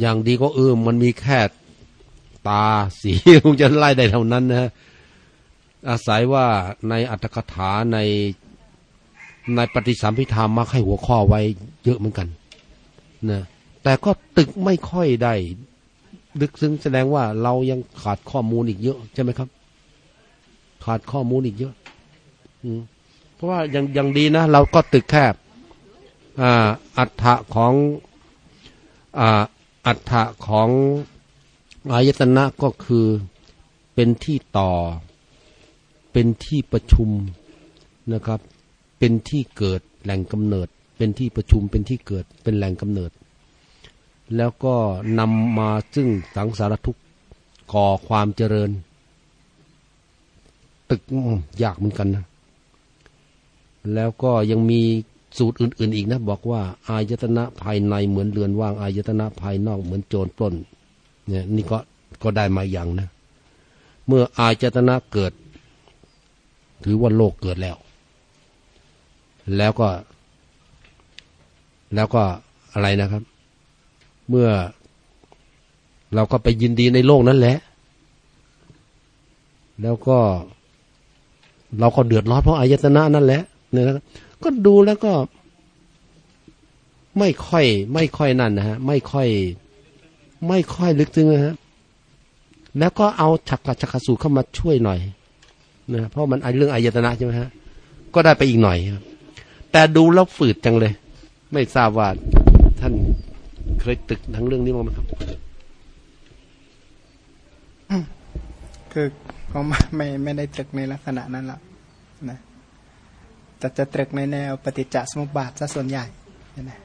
อย่างดีก็เออมันมีแค่ตาสีคงจะไล่ได้เท่านั้นนะอาศัยว่าในอัตถกถาในในปฏิสัมพิธามักให้หัวข้อไว้เยอะเหมือนกันนะแต่ก็ตึกไม่ค่อยได้ลึกซึ้งแสดงว่าเรายังขาดข้อมูลอีกเยอะใช่ไหมครับ ขาดข้อมูลอีกเยอะอืเพราะว่ายังยังดีนะเราก็ตึกแคบอ่าอัฏฐะของอ่า อัฏฐะของอายตนะก็คือเป็นที่ต่อ เป็นที่ประชุมนะครับ เป็นที่เกิดแหล่งกำเนิด เป็นที่ประชุมเป็นที่เกิดเป็นแหล่งกำเนิด แล้วก็นำมาซึ่งสังสารทุกข์ก่อความเจริญ ตึกยากเหมือนกันนะแล้วก็ยังมี สูตรอื่น ๆ อีกนะบอกว่า อายตนะภายในเหมือนเรือนว่าง อายตนะภายนอกเหมือนโจรปล้น เนี่ยนี่ก็ก็ได้มาอย่างนะ เมื่ออายตนะเกิด ถือว่าโลกเกิดแล้ว แล้วก็ แล้วก็อะไรนะครับ เมื่อเราก็ไปยินดีในโลกนั้นแหละ แล้วก็ เราก็เดือดร้อนเพราะอายตนะนั่นแหละเนี่ยนะครับ ก็ดูแล้วก็ ไม่ค่อย ไม่ค่อยนั่นนะฮะ ไม่ค่อย ไม่ค่อยลึกซึ้งนะฮะแล้วก็เอาฉักกะฉักกะสูเข้ามาช่วยหน่อยนะเพราะมันเรื่องอายตนะใช่ไหมฮะ ก็ได้ไปอีกหน่อยครับแต่ดูแล้วฝืดจังเลย ไม่ทราบว่าท่านเคยตึกทั้งเรื่องนี้มั้งไหมครับคือผมไม่ไม่ได้ตึกในลักษณะนั้นหรอกนะ แต่จะตรึกในแนวปฏิจจสมุปบาทซะส่วนใหญ่นะ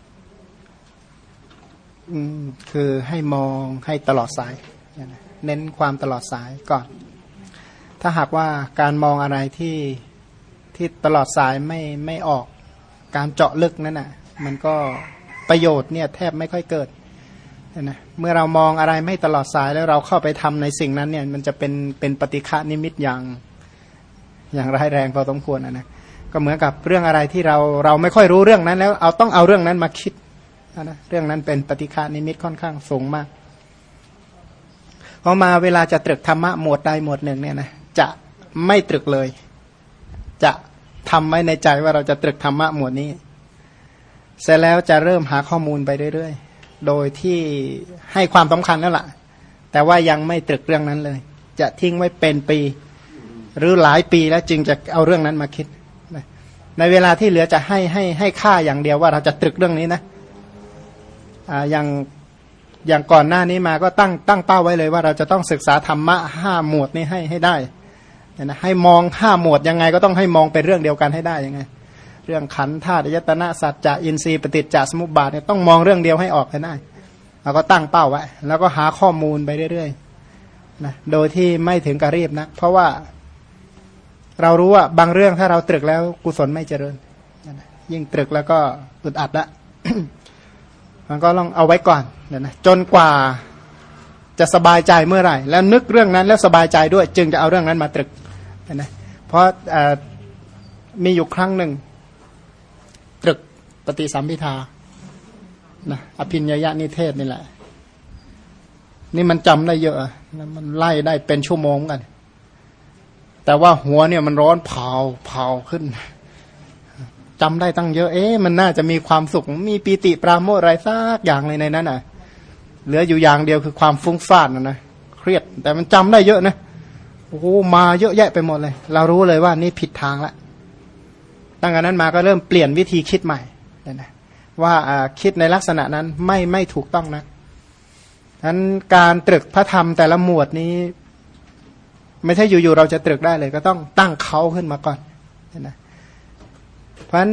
อืมคือให้มองให้ตลอดสายนะเน้นความตลอดสายก่อน ถ้าหากว่าการมองอะไรที่ที่ตลอดสายไม่ไม่ออกการเจาะลึกนั่นน่ะ มันก็ประโยชน์เนี่ยแทบไม่ค่อยเกิดนะเมื่อเรามองอะไรไม่ตลอดสายแล้วเราเข้าไปทำในสิ่งนั้นเนี่ย มันจะเป็นเป็นปฏิฆานิมิตอย่างอย่างร้ายแรงพอสมควรนะนะ ก็เหมือนกับเรื่องอะไรที่เราเราไม่ค่อยรู้เรื่องนั้นแล้วเอาต้องเอาเรื่องนั้นมาคิดนะเรื่องนั้นเป็นปฏิฆานิมิตค่อนข้างสูงมากพอมาเวลาจะตรึกธรรมะหมวดใดหมวดหนึ่งเนี่ยนะจะไม่ตรึกเลย จะทำไว้ในใจว่าเราจะตรึกธรรมะหมวดนี้ เสร็จแล้วจะเริ่มหาข้อมูลไปเรื่อยๆ โดยที่ให้ความสำคัญแล้วล่ะ แต่ว่ายังไม่ตรึกเรื่องนั้นเลย จะทิ้งไว้เป็นปี หรือหลายปีแล้วจึงจะเอาเรื่องนั้นมาคิด ในเวลาที่เหลือจะให้ให้ให้ค่าอย่างเดียวว่าเราจะตรึกเรื่องนี้นะอ่าอย่างอย่างก่อนหน้านี้มาก็ตั้งตั้งเป้าไว้เลยว่าเราจะต้องศึกษาธรรมะห้าหมวดนี้ให้ให้ได้นะให้มองห้าหมวดยังไงก็ต้องให้มองเป็นเรื่องเดียวกันให้ได้ยังไง เรื่องขันธาตุยตนะสัจจะอินทรีย์ปฏิจจสมุปบาทเนี่ยต้องมองเรื่องเดียวให้ออกให้ได้เราก็ตั้งเป้าไว้ แล้วก็หาข้อมูลไปเรื่อยๆนะโดยที่ไม่ถึงกับรีบนะเพราะว่า เรารู้ว่าบางเรื่องถ้าเราตรึกแล้วกุศลไม่เจริญ ยิ่งตรึกแล้วก็อึดอัดละมันก็ต้องเอาไว้ก่อนเนี่ยนะจนกว่าจะสบายใจเมื่อไหร่ แล้วนึกเรื่องนั้นแล้วสบายใจด้วย จึงจะเอาเรื่องนั้นมาตรึกนะเพราะมีอยู่ครั้งหนึ่ง ตรึกปฏิสัมพิทานะอภินญญานิเทศนี่แหละ นี่มันจำได้เยอะ มันไล่ได้เป็นชั่วโมงกัน แต่ว่าหัวเนี่ยมันร้อนเผาเผาขึ้นจำได้ตั้งเยอะ เอ๊ะมันน่าจะมีความสุข มีปีติปราโมทอะไรสักอย่างในในนั้นอะ เหลืออยู่อย่างเดียวคือความฟุ้งซ่านนะนะเครียด แต่มันจำได้เยอะนะโอ้มาเยอะแยะไปหมดเลย เรารู้เลยว่านี่ผิดทางละตั้งแต่นั้นมาก็เริ่มเปลี่ยนวิธีคิดใหม่นะว่าคิดในลักษณะนั้นไม่ไม่ถูกต้องนะนั้นการตรึกพระธรรมแต่ละหมวดนี้ ไม่ใช่อยู่ๆเราจะตรึกได้เลย ก็ต้องตั้งเขาขึ้นมาก่อนนะเพราะฉะนั้น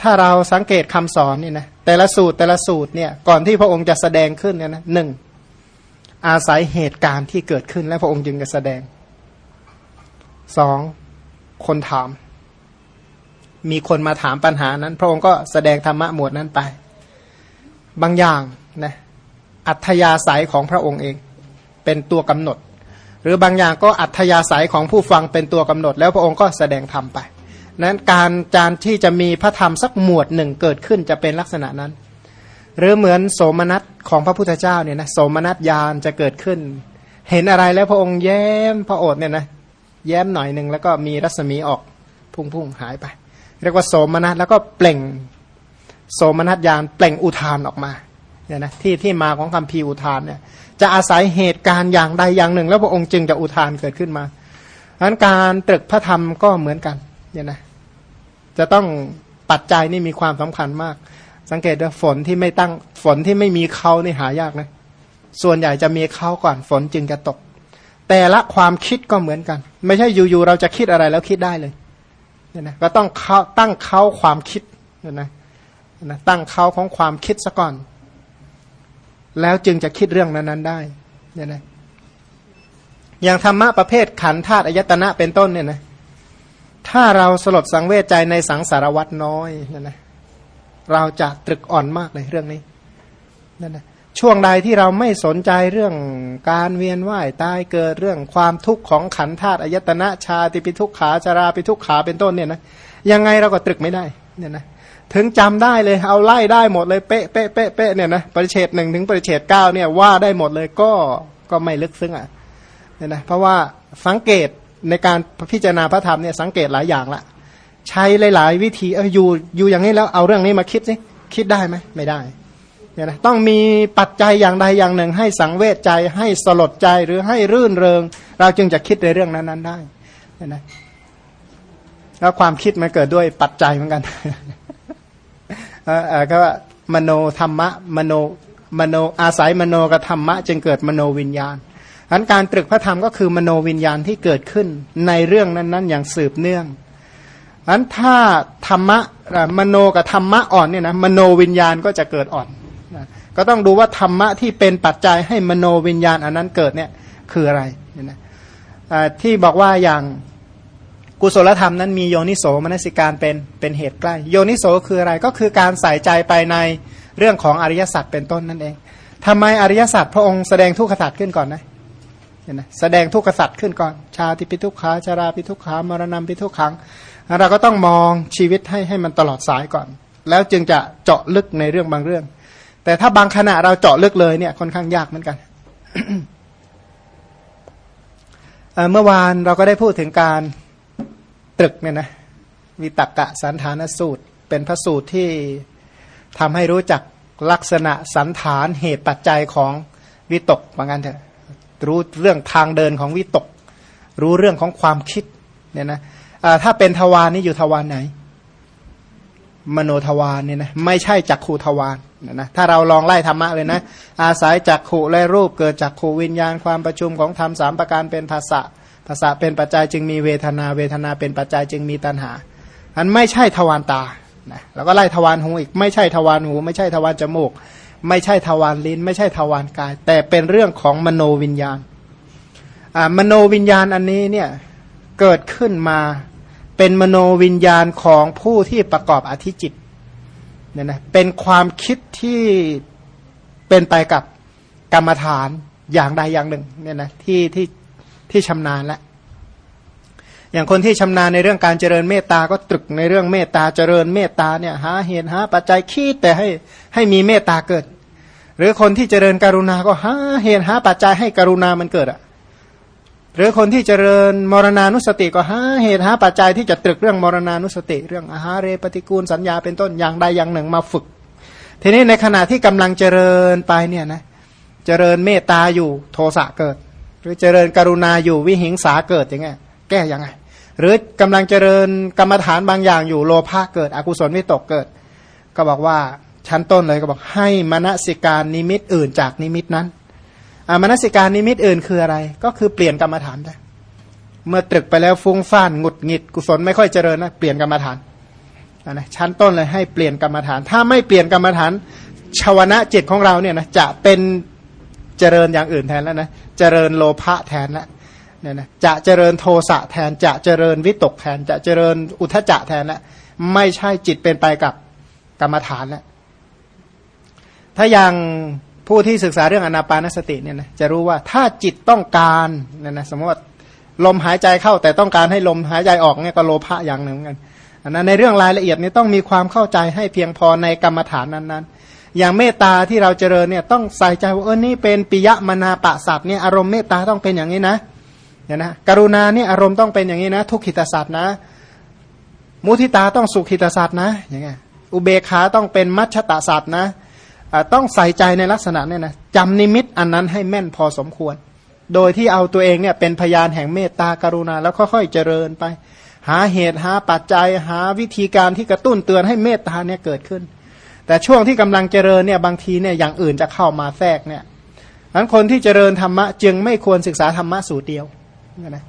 ถ้าเราสังเกตคำสอนนี่นะแต่ละสูตรแต่ละสูตรเนี่ยก่อนที่พระองค์จะแสดงขึ้นเนี่ยนะหนึ่งอาศัยเหตุการณ์ที่เกิดขึ้นแล้วพระองค์จึงจะแสดงสองคนถาม มีคนมาถามปัญหานั้น พระองค์ก็แสดงธรรมะหมวดนั้นไป บางอย่างนะอัธยาศัยของพระองค์เอง เป็นตัวกำหนด รือบางอย่างก็อัธยาศัยของผู้ฟังเป็นตัวกำหนด แล้วพระองค์ก็แสดงธรรมไป นั้นการจานที่จะมีพระธรรมสักหมวดหนึ่งเกิดขึ้นจะเป็นลักษณะนั้น หรือเหมือนโสมนัสของพระพุทธเจ้าเนี่ยนะโสมนัสยานจะเกิดขึ้น เห็นอะไรแล้วพระองค์แย้มพระโอษฐ์เนี่ยนะแย้มหน่อยหนึ่งแล้วก็มีรัศมีออกพุ่งๆหายไป เรียกว่าโสมนัสแล้วก็เปล่ง โสมนัสยานเปล่งอุทานออกมา เนี่ยนะที่ที่มาของคำพีอุทานเนี่ยจะอาศัยเหตุการณ์อย่างใดอย่างหนึ่ง แล้วพระองค์จึงจะอุทานเกิดขึ้นมาดังนั้นการตรึกพระธรรมก็เหมือนกันเนี่ยนะจะต้องปัจจัยนี่มีความสำคัญมาก สังเกตว่าฝนที่ไม่ตั้งฝนที่ไม่มีเขานี่หายากนะส่วนใหญ่จะมีเขาก่อนฝนจึงจะตก แต่ละความคิดก็เหมือนกัน ไม่ใช่อยู่ๆเราจะคิดอะไรแล้วคิดได้เลยเนี่ยนะก็ต้องเขาตั้งเขาความคิดเนี่ยนะนะตั้งเขาของความคิดซะก่อน แล้วจึงจะคิดเรื่องนั้นๆได้เนี่ยนะอย่างธรรมะประเภทขันธาตุอายตนะเป็นต้นเนี่ยนะถ้าเราสลดสังเวชใจในสังสารวัตน้อยเนั่นนะเราจะตรึกอ่อนมากเลยเรื่องนี้นั่นนะช่วงใดที่เราไม่สนใจเรื่องการเวียนว่ายตายเกิดเรื่องความทุกข์ของขันธาตุอายตนะชาติปิทุกขาชาราปิทุกขาเป็นต้นเนี่ยนะยังไงเราก็ตรึกไม่ได้เนี่ยนะ ถึงจำได้เลยเอาไล่ได้หมดเลยเป๊ะเป๊ะเป๊ะเป๊ะเนี่ยนะปริเฉดหนึ่งถึงปริเฉดเก้าเนี่ยว่าได้หมดเลยก็ก็ไม่ลึกซึ้งอะเนี่ยนะเพราะว่าสังเกตในการพิจารณาพระธรรมเนี่ยสังเกตหลายอย่างละใช้หลาย ๆ วิธีเอออยู่อยู่อย่างนี้แล้วเอาเรื่องนี้มาคิดสิคิดได้ไหมไม่ได้เนี่ยนะต้องมีปัจจัยอย่างใดอย่างหนึ่ง ให้สังเวชใจให้สลดใจหรือให้รื่นเริง เราจึงจะคิดในเรื่องนั้น ๆ ได้เนี่ยนะแล้วความคิดมันเกิดด้วยปัจจัยเหมือนกัน ก็มโนธรรมะมโนมโนอาศัยมโนกับธรรมะ จึงเกิดมโนวิญญาณอันการตรึกพระธรรมก็คือมโนวิญญาณที่เกิดขึ้นในเรื่องนั้น ๆ อย่างสืบเนื่องอันถ้าธรรมะมโนกับธรรมะอ่อนเนี่ยนะมโนวิญญาณก็จะเกิดอ่อนก็ต้องดูว่าธรรมะที่เป็นปัจจัยให้มโนวิญญาณอันนั้นเกิดเนี่ยคืออะไรนะที่บอกว่าอย่าง กุศลธรรมนั้นมีโยนิโสมนสิการเป็นเป็นเหตุใกล้ โยนิโสคืออะไรก็คือการใส่ใจไปในเรื่องของอริยสัจเป็นต้นนั่นเองทำไมอริยสัจพระองค์แสดงทุกขสัจขึ้นก่อนนะเห็นไหมแสดงทุกขสัตว์ขึ้นก่อน ชาติปิทุกขาชาราปิทุกขามรณะปิทุกขังเราก็ต้องมองชีวิตให้ให้มันตลอดสายก่อน แล้วจึงจะเจาะลึกในเรื่องบางเรื่อง แต่ถ้าบางขณะเราเจาะลึกเลยเนี่ยค่อนข้างยากเหมือนกันเมื่อวานเราก็ได้พูดถึงการ ตรึกเนี่ยนะวิตกกะสันฐานสูตร เป็นพระสูตรที่ทำให้รู้จักลักษณะสันฐานเหตุปัจจัยของวิตกว่างั้นเถอะรู้เรื่องทางเดินของวิตก รู้เรื่องของความคิดเนี่ยนะถ้าเป็นทวารนี่อยู่ทวารไหน มโนทวารเนี่ยนะไม่ใช่จักขูทวารนะนะถ้าเราลองไล่ธรรมะเลยนะ อาศัยจักขูและรูปเกิดจากขูวิญญาณความประชุมของธรรมสามประการเป็นภาษะ ภาษาเป็นปัจจัยจึงมีเวทนา เวทนาเป็นปัจจัยจึงมีตัณหา อันไม่ใช่ทวารตานะแล้วก็ไล่ทวารหูอีกไม่ใช่ทวารหู ไม่ใช่ทวารจมูก ไม่ใช่ทวารลิ้น ไม่ใช่ทวารกาย แต่เป็นเรื่องของมโนวิญญาณมโนวิญญาณอันนี้เนี่ยเกิดขึ้นมาเป็นมโนวิญญาณของผู้ที่ประกอบอธิจิตเนี่ยนะเป็นความคิดที่เป็นไปกับกรรมฐานอย่างใดอย่างหนึ่งเนี่ยนะที่ที่ ที่ชำนาญแล้วอย่างคนที่ชำนาญในเรื่องการเจริญเมตตาก็ตรึกในเรื่องเมตตาเจริญเมตตาเนี่ยหาเหตุหาปัจจัยคิดแต่ให้ให้มีเมตตาเกิด หรือคนที่เจริญกรุณาก็หาเหตุหาปัจจัยให้กรุณามันเกิดอะหรือคนที่เจริญมรณานุสติก็หาเหตุหาปัจจัยที่จะตรึกเรื่องมรณานุสติ เรื่องอาหาเรปฏิกูลสัญญาเป็นต้นอย่างใดอย่างหนึ่งมาฝึก ทีนี้ในขณะที่กำลังเจริญไปเนี่ยนะเจริญเมตตาอยู่โทสะเกิด รือเจริญกรุณาอยู่วิหิงสาเกิดอย่างไงแก้ยังไง หรือกำลังเจริญกรรมฐานบางอย่างอยู่โลภะเกิด อกุศลวิตกเกิด ก็บอกว่าชั้นต้นเลยก็บอกให้มณสิการนิมิตอื่นจากนิมิตนั้นมณสิการนิมิตอื่นคืออะไร ก็คือเปลี่ยนกรรมฐานได้เมื่อตรึกไปแล้วฟุ้งฟ่านหงุดหงิดกุศลไม่ค่อยเจริญนะเปลี่ยนกรรมฐานนะชั้นต้นเลยให้เปลี่ยนกรรมฐาน ถ้าไม่เปลี่ยนกรรมฐานชาวนะจิตของเราเนี่ยนะจะเป็น เจริญอย่างอื่นแทนแล้วนะเจริญโลภะแทนแล้วเนี่ยนะจะเจริญโทสะแทนจะเจริญวิตกแทน จะเจริญอุทจจะแทนแล้วไม่ใช่จิตเป็นไปกับกรรมฐานแล้วถ้าอย่างผู้ที่ศึกษาเรื่องอนาปานสติเนี่ยนะจะรู้ว่าถ้าจิตต้องการเนี่ยนะสมมติว่าลมหายใจเข้าแต่ต้องการให้ลมหายใจออกเนี่ยก็โลภะอย่างหนึ่งเหมือนกันอันนั้นในเรื่องรายละเอียดนี่ต้องมีความเข้าใจให้เพียงพอในกรรมฐานนั้นๆ อย่างเมตตาที่เราเจริญเนี่ยต้องใส่ใจว่าเออนี่เป็นปิยมนาปะสัตว์เนี่ยอารมณ์เมตตาต้องเป็นอย่างนี้นะเนี่ยนะกรุณาเนี่ยอารมณ์ต้องเป็นอย่างนี้นะ ทุกขิตสัตว์นะ มุทิตาต้องสุขิตสัตว์นะอย่างเงี้ยอุเบขาต้องเป็นมัชชตาสัตว์นะต้องใส่ใจในลักษณะเนี่ยนะจำนิมิตอันนั้นให้แม่นพอสมควร โดยที่เอาตัวเองเนี่ยเป็นพยานแห่งเมตตากรุณาแล้วค่อยๆเจริญไป หาเหตุหาปัจจัยหาวิธีการที่กระตุ้นเตือนให้เมตตาเนี่ยเกิดขึ้น แต่ช่วงที่กำลังเจริญเนี่ยบางทีเนี่ยอย่างอื่นจะเข้ามาแทรกเนี่ยอันคนที่เจริญธรรมะจึงไม่ควรศึกษาธรรมะสูตรเดียวนะ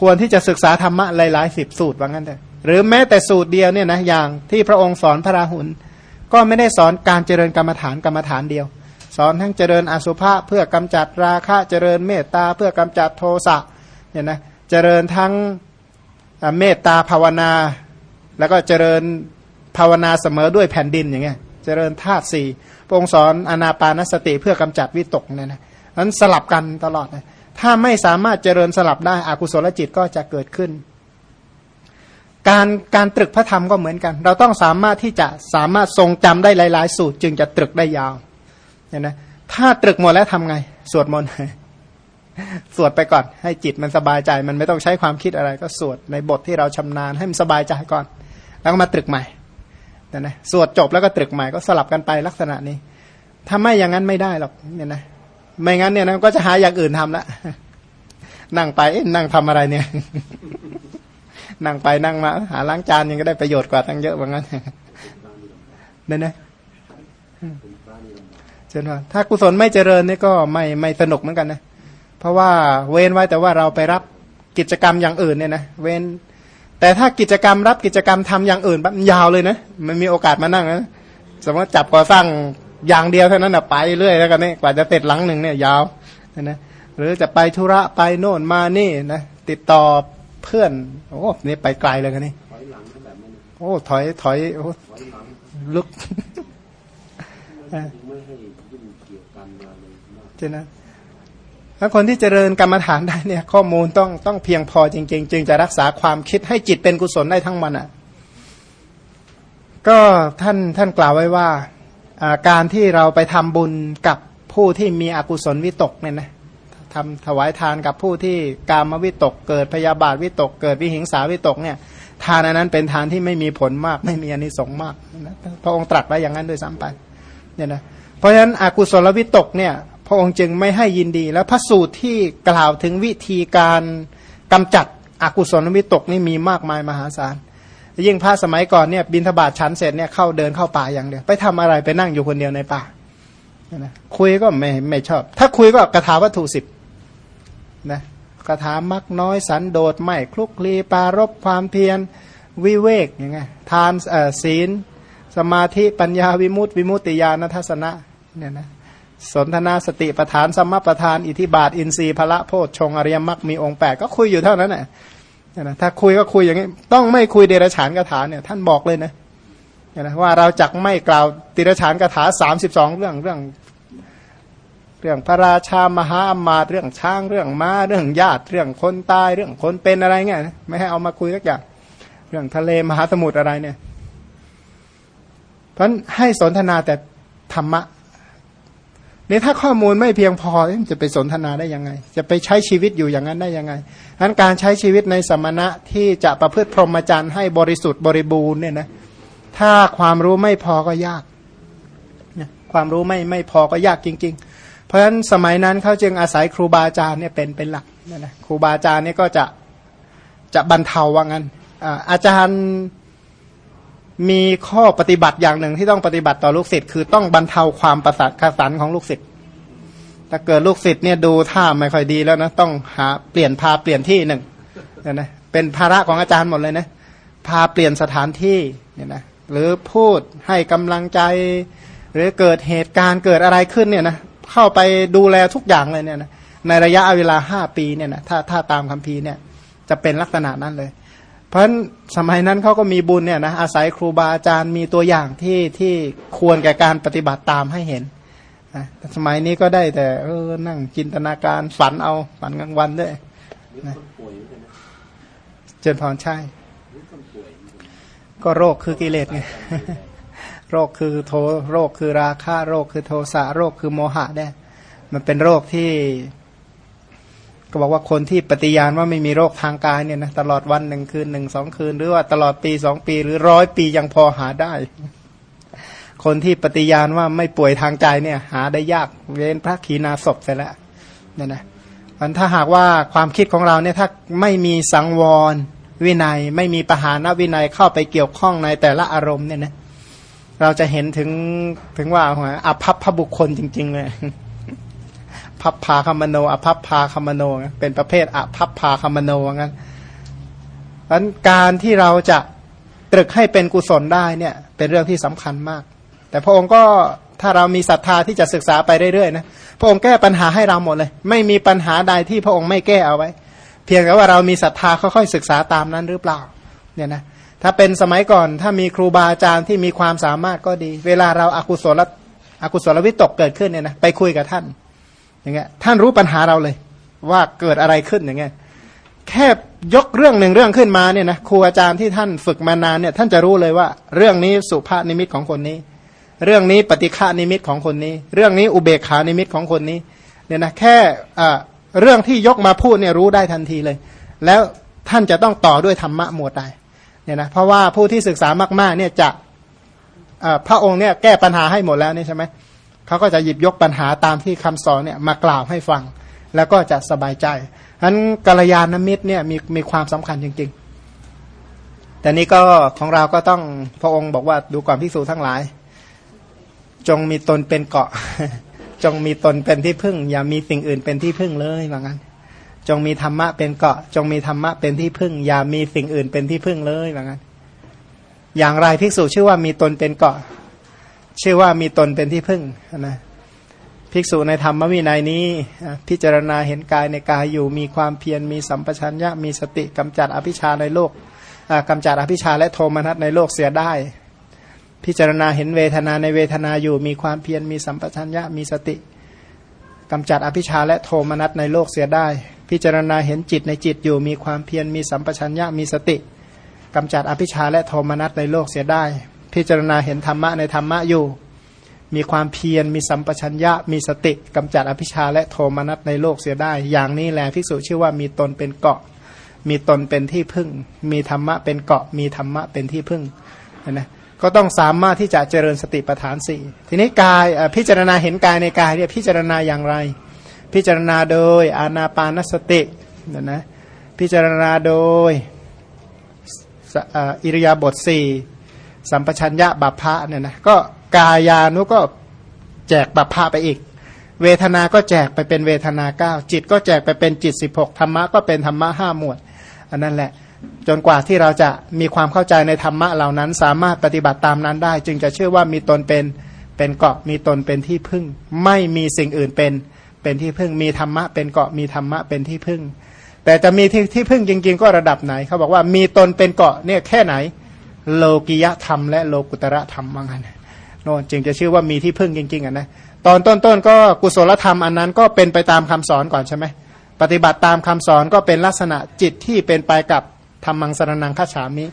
ควรที่จะศึกษาธรรมะหลายๆสิบสูตรว่างั้นเถอะหรือแม้แต่สูตรเดียวเนี่ยนะอย่างที่พระองค์สอนพระราหุลก็ไม่ได้สอนการเจริญกรรมฐานกรรมฐานเดียว สอนทั้งเจริญอสุภะเพื่อกำจัดราคะเจริญเมตตาเพื่อกำจัดโทสะเนี่ยนะเจริญทั้งเมตตาภาวนา แล้วก็เจริญ ภาวนาเสมอด้วยแผ่นดินอย่างเงี้ยเจริญธาตุสี่พระองค์สอนอนาปานสติเพื่อกำจัดวิตกเนี่ยนะนั้นสลับกันตลอดนะถ้าไม่สามารถเจริญสลับได้อกุศลจิตก็จะเกิดขึ้น การการตรึกพระธรรมก็เหมือนกัน เราต้องสามารถที่จะสามารถทรงจำได้หลาย ๆ สูตร จึงจะตรึกได้ยาวเห็นไหมถ้าตรึกหมดแล้วทำไง สวดมนต์สวดไปก่อน ให้จิตมันสบายใจ มันไม่ต้องใช้ความคิดอะไร ก็สวดในบทที่เราชำนาญให้มันสบายใจก่อน แล้วก็มาตรึกใหม่ นี่นะสวดจบแล้วก็ตรึกใหม่ก็สลับกันไปลักษณะนี้ ถ้าไม่อย่างนั้นไม่ได้หรอกเนี่ยนะไม่งั้นเนี่ยนะก็จะหาอย่างอื่นทำละนั่งไปนั่งทำอะไรเนี่ย นั่งไปนั่งมา หาล้างจานยังก็ได้ประโยชน์กว่าตั้งเยอะเหมือนกันเนี่ยนะเช่นว่าถ้ากุศลไม่เจริญนี่ก็ไม่ไม่สนุกเหมือนกันนะ เพราะว่าเว้นไว้แต่ว่าเราไปรับกิจกรรมอย่างอื่นเนี่ยนะเว้น แต่ถ้ากิจกรรมรับกิจกรรมทำอย่างอื่นแบบยาวเลยนะมันมีโอกาสมานั่งนะสมมติจับก่อสร้างอย่างเดียวเท่านั้นนะไปเรื่อยแล้วกันนี่กว่าจะเสร็จหลังหนึ่งเนี่ยยาวนะหรือจะไปธุระไปโน่นมานี่นะติดต่อเพื่อนโอ้นี่ไปไกลเลยกันนี่โอ้ถอยถอยโอ้ลุกใช่นะ ถ้าคนที่เจริญกรรมฐานได้เนี่ยข้อมูลต้องต้องเพียงพอจริง ๆ จึงจะรักษาความคิดให้จิตเป็นกุศลได้ทั้งมันอะก็ท่านท่านกล่าวไว้ว่าการที่เราไปทำบุญกับผู้ที่มีอกุศลวิตกเนี่ยนะทำถวายทานกับผู้ที่กามวิตก เกิดพยาบาทวิตก เกิดวิหิงสาวิตกเนี่ยทานอันนั้นเป็นทานที่ไม่มีผลมาก ไม่มีอนิสงส์มากนะพระองค์ตรัสไว้อย่างนั้นโดยซ้ำไปเนี่ยนะเพราะฉะนั้นอกุศลวิตกเนี่ย พระองค์จึงไม่ให้ยินดี แล้วพระสูตรที่กล่าวถึงวิธีการกำจัดอกุศลวิตกนี่มีมากมายมหาศาลยิ่งพระสมัยก่อนเนี่ยบินทบาทชั้นเสร็จเนี่ยเข้าเดินเข้าป่าอย่างเดียวไปทำอะไรไปนั่งอยู่คนเดียวในป่านะคุยก็ไม่ไม่ชอบ ถ้าคุยก็กระถาวัตถุสิบนะคาถามักน้อยสันโดษไม่คลุกคลีปารบความเพียรวิเวกยังไงทานศีล สมาธิปัญญาวิมุตติวิมุตติญาณทัศนะเนี่ยนะ สนทนาสติประธานสมประธานอิทิบาท อินทรีย์พระโพชฌงอริยมรรคมีองค์แปดก็คุยอยู่เท่านั้นแหละนะถ้าคุยก็คุยอย่างนี้ ต้องไม่คุยเดรัจฉานคาถาเนี่ยท่านบอกเลยนะนะว่าเราจักไม่กล่าวติรฉานคาถาสามสิบสองเรื่องเรื่อง เรื่องพระราชามหาอมาตเรื่องช้างเรื่องม้าเรื่องญาติเรื่องคนตายเรื่องคนเป็นอะไรเงี้ยไม่ให้เอามาคุยสักอย่างเรื่องทะเลมหาสมุทรอะไรเนี่ย เพราะให้สนทนาแต่ธรรมะ นี่ถ้าข้อมูลไม่เพียงพอจะไปสนทนาได้ยังไง จะไปใช้ชีวิตอยู่อย่างนั้นได้ยังไงนั้นการใช้ชีวิตในสมณะที่จะประพฤติพรหมจรรย์ให้บริสุทธิ์บริบูรณ์เนี่ยนะถ้าความรู้ไม่พอก็ยากความรู้ไม่ไม่พอก็ยากจริง ๆ เพราะฉะนั้นสมัยนั้นเขาจึงอาศัยครูบาอาจารย์เนี่ยเป็นเป็นหลักนะนะครูบาอาจารย์เนี่ยก็จะจะบรรเทาว่างั้นอาจารย์ มีข้อปฏิบัติอย่างหนึ่งที่ต้องปฏิบัติต่อลูกศิษย์คือต้องบรรเทาความประสาทกระสันของลูกศิษย์ถ้าเกิดลูกศิษย์เนี่ยดูท่าไม่ค่อยดีแล้วนะต้องหาเปลี่ยนพาเปลี่ยนที่หนึ่งนะนะเป็นภาระของอาจารย์หมดเลยนะพาเปลี่ยนสถานที่เนี่ยนะหรือพูดให้กำลังใจ หรือเกิดเหตุการณ์เกิดอะไรขึ้นเนี่ยนะเข้าไปดูแลทุกอย่างเลยเนี่ยนะในระยะเวลาห้าปีเนี่ยนะถ้าถ้าตามคัมภีร์เนี่ยจะเป็นลักษณะนั้นเลย เพราะสมัยนั้นเขาก็มีบุญเนี่ยนะอาศัยครูบาอาจารย์มีตัวอย่างที่ที่ควรแก่การปฏิบัติตามให้เห็นนะสมัยนี้ก็ได้แต่เออนั่งจินตนาการฝันเอาฝันกลางวันด้วยนะเจนพรใช่ ก็โรคคือกิเลสไงโรคคือโทโรคคือราคะโรคคือโทสะโรคคือโมหะเนี่ยมันเป็นโรคที่ ก็บอกว่าคนที่ปฏิญาณว่าไม่มีโรคทางกายเนี่ยนะตลอดวันหนึ่งคืนหนึ่งสองคืน หรือว่าตลอดปีสองปี หรือร้อยปียังพอหาได้ คนที่ปฏิญาณว่าไม่ป่วยทางใจเนี่ย หาได้ยากเว้นพระขีณาศพไปแล้วเนี่ยนะมันถ้าหากว่าความคิดของเราเนี่ยถ้าไม่มีสังวรวินัย ไม่มีปหานวินัยเข้าไปเกี่ยวข้องในแต่ละอารมณ์เนี่ยนะเราจะเห็นถึงถึงว่าอภัพพบุคคลจริง ๆ เลย พับพาคมโนอภัพพาคมโนเป็นประเภทอภัพพาคมโนงั้นดังการที่เราจะตรึกให้เป็นกุศลได้เนี่ยเป็นเรื่องที่สำคัญมาก แต่พระองค์ก็ถ้าเรามีศรัทธาที่จะศึกษาไปเรื่อยๆนะพระองค์แก้ปัญหาให้เราหมดเลย ไม่มีปัญหาใดที่พระองค์ไม่แก้เอาไว้ เพียงแต่ว่าเรามีศรัทธาค่อยๆศึกษาตามนั้นหรือเปล่าเนี่ยนะถ้าเป็นสมัยก่อนถ้ามีครูบาอาจารย์ที่มีความสามารถก็ดี เวลาเราอากุศลอกุศลวิตกเกิดขึ้นเนี่ยนะไปคุยกับท่าน อย่างเงี้ยท่านรู้ปัญหาเราเลย ว่าเกิดอะไรขึ้นอย่างเงี้ยแค่ยกเรื่องหนึ่งเรื่องขึ้นมาเนี่ยนะครูอาจารย์ที่ท่านฝึกมานานเนี่ยท่านจะรู้เลยว่า เรื่องนี้สุภานิมิตของคนนี้ เรื่องนี้ปฏิฆานิมิตของคนนี้ เรื่องนี้อุเบกขานิมิตของคนนี้เนี่ยนะแค่เรื่องที่ยกมาพูดเนี่ยรู้ได้ทันทีเลย แล้วท่านจะต้องต่อด้วยธรรมะหมวดใดเนี่ยนะเพราะว่าผู้ที่ศึกษามากๆเนี่ยจะพระองค์เนี่ยแก้ปัญหาให้หมดแล้วนี่ใช่ไหม เขาก็จะหยิบยกปัญหาตามที่คำสอนเนี่ยมากล่าวให้ฟัง แล้วก็จะสบายใจฉะนั้นกัลยาณมิตรเนี่ยมีมีความสำคัญจริง ๆ แต่นี้ก็ของเราก็ต้องพระองค์บอกว่าดูก่อนพิสูจทั้งหลาย จงมีตนเป็นเกาะ จงมีตนเป็นที่พึ่ง อย่ามีสิ่งอื่นเป็นที่พึ่งเลยว่างั้น จงมีธรรมะเป็นเกาะ จงมีธรรมะเป็นที่พึ่ง อย่ามีสิ่งอื่นเป็นที่พึ่งเลยว่างั้นอย่างไรภิกษุชื่อว่ามีตนเป็นเกาะ ชื่อว่ามีตนเป็นที่พึ่งนะภิกษุในธรรมวินัยนี้ พิจารณาเห็นกายในกายอยู่มีความเพียรมีสัมปชัญญะมีสติกำจัดอภิชาในโลกกำจัดอภิชาและโทมนัสในโลกเสียได้ พิจารณาเห็นเวทนาในเวทนาอยู่ มีความเพียรมีสัมปชัญญะมีสติกำจัดอภิชาและโทมนัสในโลกเสียได้ พิจารณาเห็นจิตในจิตอยู่ มีความเพียรมีสัมปชัญญะมีสติกำจัดอภิชาและโทมนัสในโลกเสียได้ พิจารณาเห็นธรรมะในธรรมะอยู่ มีความเพียรมีสัมปชัญญะ มีสติกำจัดอภิชาและโทมนัสในโลกเสียได้ อย่างนี้แหละภิกษุชื่อว่ามีตนเป็นเกาะ มีตนเป็นที่พึ่ง มีธรรมะเป็นเกาะ มีธรรมะเป็นที่พึ่งนะก็ต้องสามารถที่จะเจริญสติปัฏฐานสี่ทีนี้กายพิจารณาเห็นกายในกายเนี่ยพิจารณาอย่างไร พิจารณาโดยอานาปานสตินะนะพิจารณาโดยอิริยาบถสี่ สัมปชัญญะบัพพะเนี่ยนะก็กายานุก็แจกบัพพะไปอีก เวทนาก็แจกไปเป็นเวทนาเก้าจิตก็แจกไปเป็นจิตสิบหกธรรมะก็เป็นธรรมะห้าหมวด อันนั้นแหละ จนกว่าที่เราจะมีความเข้าใจในธรรมะเหล่านั้น สามารถปฏิบัติตามนั้นได้ จึงจะเชื่อว่ามีตนเป็นเป็นเกาะมีตนเป็นที่พึ่ง ไม่มีสิ่งอื่นเป็นเป็นที่พึ่ง มีธรรมะเป็นเกาะมีธรรมะเป็นที่พึ่ง แต่จะมีที่ที่พึ่งจริง ๆ ก็ระดับไหนเขาบอกว่ามีตนเป็นเกาะเนี่ยแค่ไหน โลกิยธรรม และโลกุตระธรรมว่างั้นโน่นจึงจะชื่อว่ามีที่พึ่งจริงๆอะนะตอนต้นๆก็กุศลธรรมอันนั้นก็เป็นไปตามคำสอนก่อนใช่ไหมปฏิบัติตามคำสอนก็เป็นลักษณะจิตที่เป็นไปกับธรรมังสรนังฆาฉามิ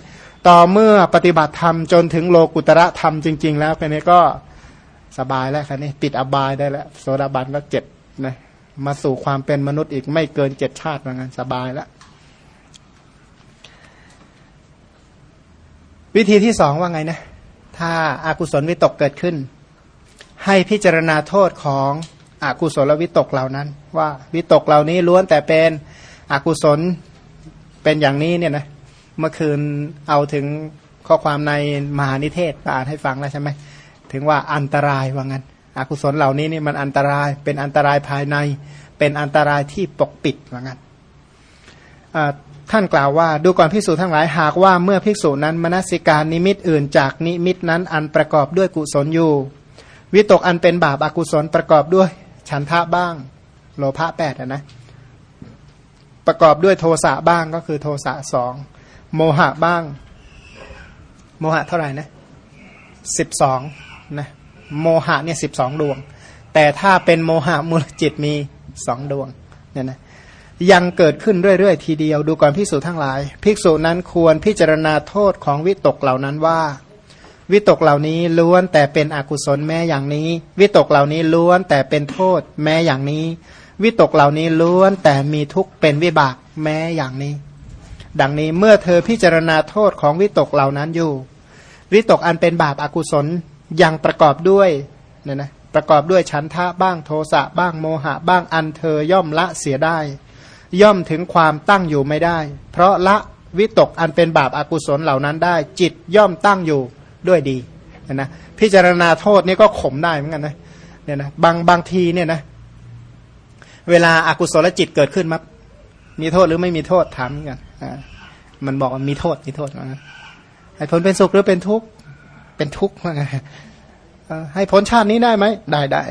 ต่อเมื่อปฏิบัติธรรมจนถึงโลกุตระธรรมจริง ๆ แล้วค่นี้ก็สบายแล้วค่นี้ปิดอบายได้แล้วโสดาบันก็เจ็ดนะมาสู่ความเป็นมนุษย์อีกไม่เกินเจ็ดชาติว่างั้นสบายแล้ว วิธีที่สองว่าไงนะ ถ้าอากุศลวิตกเกิดขึ้น ให้พิจารณาโทษของอากุศลวิตกเหล่านั้น ว่าวิตกเหล่านี้ล้วนแต่เป็นอกุศลเป็นอย่างนี้เนี่ยนะเมื่อคืนเอาถึงข้อความในมหานิเทศอ่านให้ฟังแล้วใช่ไหมถึงว่าอันตรายว่างั้นอกุศลเหล่านี้นี่มันอันตรายเป็นอันตรายภายใน เป็นอันตรายที่ปกปิดว่างั้น ท่านกล่าวว่าดูก่อนภิกษุทั้งหลายหากว่าเมื่อภิกษุนั้นมนสิการนิมิตอื่นจากนิมิตนั้นอันประกอบด้วยกุศลอยู่ วิตกอันเป็นบาปอากุศลประกอบด้วยฉันทะบ้าง โลภะแปดนะประกอบด้วยโทสะบ้างก็คือโทสะสองโมหะบ้าง โมหะเท่าไหร่นะสิบสองนะโมหะเนี่ยสิบสองดวง แต่ถ้าเป็นโมหะมูลจิตมีสองดวงเนี่ยนะ ยังเกิดขึ้นเรื่อยๆ ทีเดียวดูก่อนภิกษุทั้งหลาย ภิกษุนั้นควรพิจารณาโทษของวิตกเหล่านั้นว่า วิตกเหล่านี้ล้วนแต่เป็นอกุศลแม้อย่างนี้ วิตกเหล่านี้ล้วนแต่เป็นโทษแม้อย่างนี้ วิตกเหล่านี้ล้วนแต่มีทุกข์เป็นวิบากแม้อย่างนี้ ดังนี้เมื่อเธอพิจารณาโทษของวิตกเหล่านั้นอยู่ วิตกอันเป็นบาปอากุศลยังประกอบด้วยเนี่ยนะประกอบด้วยฉันทะบ้างโทสะบ้างโมหะบ้างอันเธอย่อมละเสียได้ ย่อมถึงความตั้งอยู่ไม่ได้ เพราะละวิตกอันเป็นบาปอากุศลเหล่านั้นได้ จิตย่อมตั้งอยู่ด้วยดีนะพิจารณาโทษนี่ก็ขมได้เหมือนกันนะเนี่ยนะบางบางทีเนี่ยนะเวลาอากุศลจิตเกิดขึ้นมามีโทษหรือไม่มีโทษถามกันอ่ามันบอกว่ามีโทษมีโทษนะให้ผลเป็นสุขหรือเป็นทุกข์เป็นทุกข์ให้ผลชาตินี้ได้ไหมได้ได้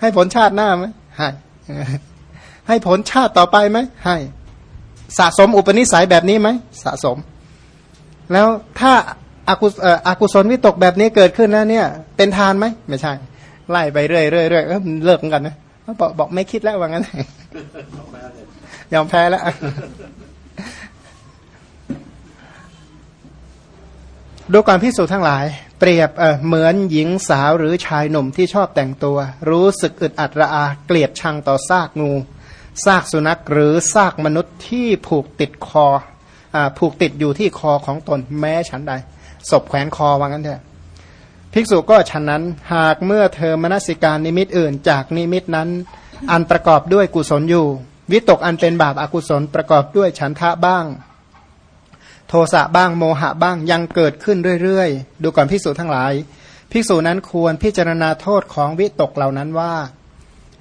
ให้ผลชาติหน้าไหมให้ ให้ผลชาติต่อไปไหมให้สะสมอุปนิสัยแบบนี้ไหมสะสม แล้วถ้าอากุอากุศลวิตกแบบนี้เกิดขึ้นแล้วเนี่ย เป็นทานไหมไม่ใช่ ไล่ไปเรื่อยเรื่อยเรื่อยเลิกกันนะบอกบอกไม่คิดแล้วว่างั้นยอมแพ้แล้วดูการพิสูจน์ทั้งหลาย เปรียบเเหมือนหญิงสาวหรือชายหนุ่มที่ชอบแต่งตัว รู้สึกอึดอัดระอาเกลียดชังต่อซากงู ซากสุนัขหรือซากมนุษย์ที่ผูกติดคออผูกติดอยู่ที่คอของตนแม้ฉันใดศพแขวนคอว่างั้นเถอะภิกษุก็ฉันนั้นหากเมื่อเธอมนสิการนิมิตอื่น จากนิมิตนั้น อันประกอบด้วยกุศลอยู่ วิตกอันเป็นบาปอากุศลประกอบด้วยฉันทะบ้าง โทสะบ้างโมหะบ้างยังเกิดขึ้นเรื่อยๆ ดูก่อนภิกษุทั้งหลาย ภิกษุนั้นควรพิจารณาโทษของวิตกเหล่านั้นว่า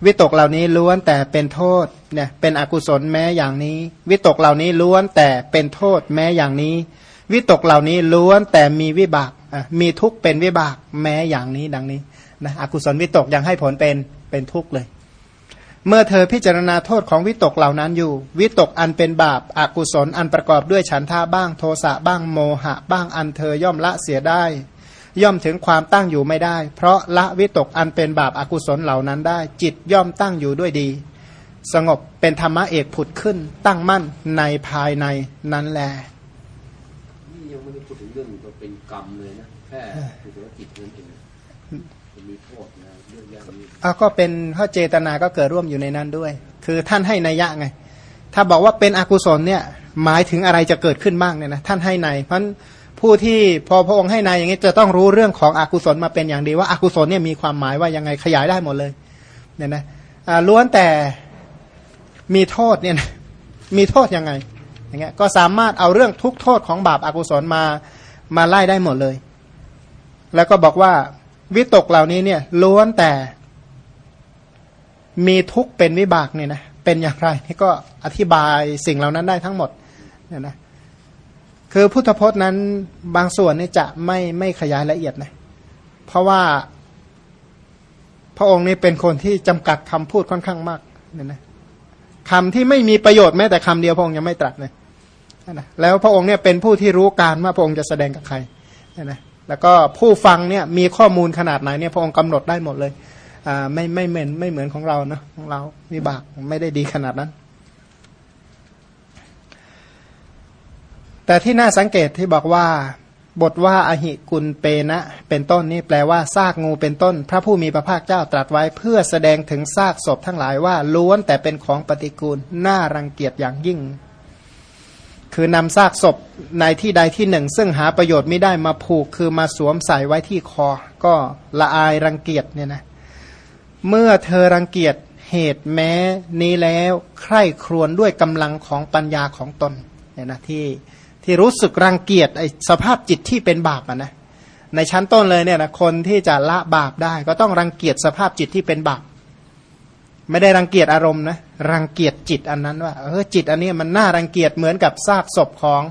วิตกเหล่านี้ล้วนแต่เป็นโทษเนี่ยเป็นอกุศลแม้อย่างนี้ วิตกเหล่านี้ล้วนแต่เป็นโทษแม้อย่างนี้ วิตกเหล่านี้ล้วนแต่มีวิบากมีทุกเป็นวิบากแม้อย่างนี้ดังนี้นะอกุศลวิตกยังให้ผลเป็นเป็นทุกข์เลย เมื่อเธอพิจารณาโทษของวิตกเหล่านั้นอยู่ วิตกอันเป็นบาปอากุศลอันประกอบด้วยฉันท่าบ้างโทสะบ้างโมหะ บ้างอันเธอย่อมละเสียได้ ย่อมถึงความตั้งอยู่ไม่ได้ เพราะละวิตกอันเป็นบาปอากุศลเหล่านั้นได้ จิตย่อมตั้งอยู่ด้วยดี สงบเป็นธรรมะเอกผุดขึ้น ตั้งมั่นในภายในนั้นแหละเรื่องก็เป็นกรรมเลยนะแค่ถูกจิตนั่นเองมีโทษนะเรื่องอย่างนี้อะก็เป็นพระเจตนาก็เกิดร่วมอยู่ในนั้นด้วย คือท่านให้นัยยะไง ถ้าบอกว่าเป็นอกุศลเนี่ยหมายถึงอะไรจะเกิดขึ้นบ้างเนี่ยนะท่านให้ในเพราะ ผู้ที่พอพระองค์ให้ในอย่างนี้จะต้องรู้เรื่องของอกุศลมาเป็นอย่างดีว่าอากุศลเนี่ยมีความหมายว่ายังไงขยายได้หมดเลยเนี่ยนะล้วนแต่มีโทษเนี่ยนะมีโทษยังไงอย่างเงี้ยก็สามารถเอาเรื่องทุกโทษของบาปอากุศลมามาไล่ได้หมดเลย แล้วก็บอกว่าวิตกเหล่านี้เนี่ยล้วนแต่มีทุกเป็นวิบากเนี่ยนะเป็นอย่างไรนี่ก็อธิบายสิ่งเหล่านั้นได้ทั้งหมดเนี่ยนะ คือพุทธพจน์นั้นบางส่วนนี่จะไม่ไม่ขยายละเอียดนะเพราะว่าพระองค์นี่เป็นคนที่จำกัดคำพูดค่อนข้างมากเนี่ยนะคำที่ไม่มีประโยชน์แม้แต่คำเดียวพระองค์ยังไม่ตรัสเลยนะแล้วพระองค์เนี่ยเป็นผู้ที่รู้การว่าพระองค์จะแสดงกับใครเนี่ยนะแล้วก็ผู้ฟังเนี่ยมีข้อมูลขนาดไหนเนี่ยพระองค์กำหนดได้หมดเลยอ่าไม่ไม่เหมือนไม่เหมือนของเรานะของเราวิบากไม่ได้ดีขนาดนั้น แต่ที่น่าสังเกตที่บอกว่า บทว่าอหิกุลเปนะ เป็นต้นนี่แปลว่าซากงูเป็นต้น พระผู้มีพระภาคเจ้าตรัสไว้เพื่อแสดงถึงซากศพทั้งหลายว่าล้วนแต่เป็นของปฏิกูลน่ารังเกียจอย่างยิ่ง คือนำซากศพในที่ใดที่หนึ่ง ซึ่งหาประโยชน์ไม่ได้มาผูกคือมาสวมใส่ไว้ที่คอ ก็ละอายรังเกียจเนี่ยนะเมื่อเธอรังเกียจเหตุแม้นี้แล้ว ใคร่ครวญด้วยกำลังของปัญญาของตนเนี่ยนะที่ ที่รู้สึกรังเกียจไอสภาพจิตที่เป็นบาปอะนะในชั้นต้นเลยเนี่ยนะคนที่จะละบาปได้ ก็ต้องรังเกียจสภาพจิตที่เป็นบาปไม่ได้รังเกียจอารมณ์นะรังเกียจจิตอันนั้นว่าเออจิตอันนี้มันน่ารังเกียจเหมือนกับซากศพของ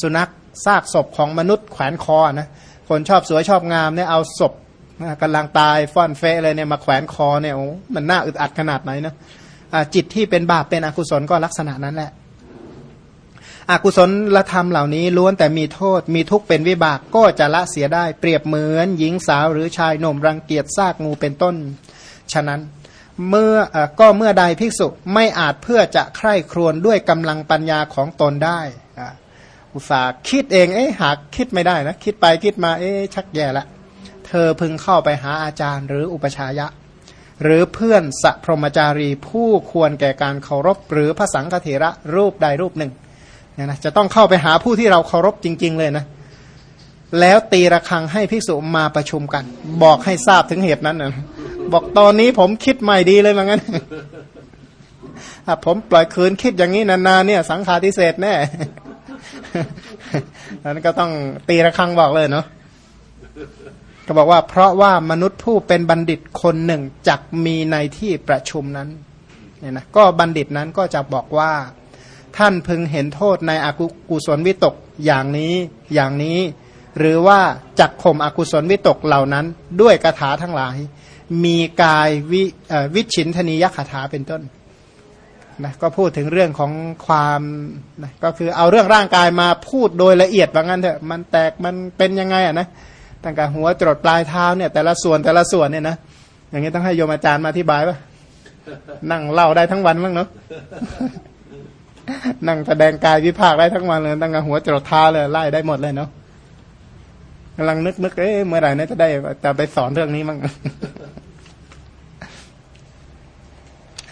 สุนัขซากศพของมนุษย์แขวนคอนะคนชอบสวยชอบงามเนี่ยเอาศพกำลังตายฟ้อนเฟะเลยเนี่ยมาแขวนคอเนี่ยโอ้มันน่าอึดอัดขนาดไหนนะจิตที่เป็นบาปเป็นอกุศลก็ลักษณะนั้นแหละ อกุศลละธรรมเหล่านี้ล้วนแต่มีโทษมีทุกข์เป็นวิบากก็จะละเสียได้เปรียบเหมือน หญิงสาวหรือชายหนุ่มรังเกียจซากงูเป็นต้น ฉะนั้นเมื่อก็เมื่อใดภิกษุไม่อาจเพื่อจะใคร่ครวญด้วยกำลังปัญญาของตนได้อุตสาคิดเองเอ๊ะหากคิดไม่ได้นะคิดไปคิดมาเอ๊ะชักแย่ละเธอพึงเข้าไปหาอาจารย์หรืออุปชายะ หรือเพื่อนสัพรมจารีผู้ควรแก่การเคารพหรือพระสังฆเถระรูปใดรูปหนึ่ง เนี่ยนะจะต้องเข้าไปหาผู้ที่เราเคารพจริง ๆ เลยนะ แล้วตีระฆังให้ภิกษุมาประชุมกัน บอกให้ทราบถึงเหตุนั้นนะบอกตอนนี้ผมคิดใหม่ดีเลยเหมือนกันถ้าผมปล่อยคืนคิดอย่างนี้นานๆเนี่ย สังขารทิเศษแน่นั้นก็ต้องตีระฆังบอกเลยเนาะก็บอกว่าเพราะว่ามนุษย์ผู้เป็นบัณฑิตคนหนึ่งจักมีในที่ประชุมนั้นเนี่ยนะก็บัณฑิตนั้นก็จะบอกว่า ท่านพึงเห็นโทษในอกุศลวิตกอย่างนี้อย่างนี้ หรือว่าจักข่มอกุศลวิตกเหล่านั้น ด้วยคาถาทั้งหลาย มีกายวิวิชินธนียคาถาเป็นต้นนะก็พูดถึงเรื่องของความนะก็คือเอาเรื่องร่างกายมาพูดโดยละเอียดว่างั้นเถอะมันแตกมันเป็นยังไงอะนะตั้งแต่หัวจรดปลายเท้าเนี่ย แต่ละส่วนแต่ละส่วนเนี่ยนะอย่างนี้ต้องให้โยมอาจารย์มาอธิบายป่ะนั่งเล่าได้ทั้งวันมั้งเนาะ นั่งแสดงกายวิภาคได้ทั้งวันเลยตั้งแต่หัวจรดเท้าเลยไล่ได้หมดเลยเนาะกำลังนึกนึกเอ๊ะเมื่อไหร่นี่ยจะได้จะไปสอนเรื่องนี้มั้ง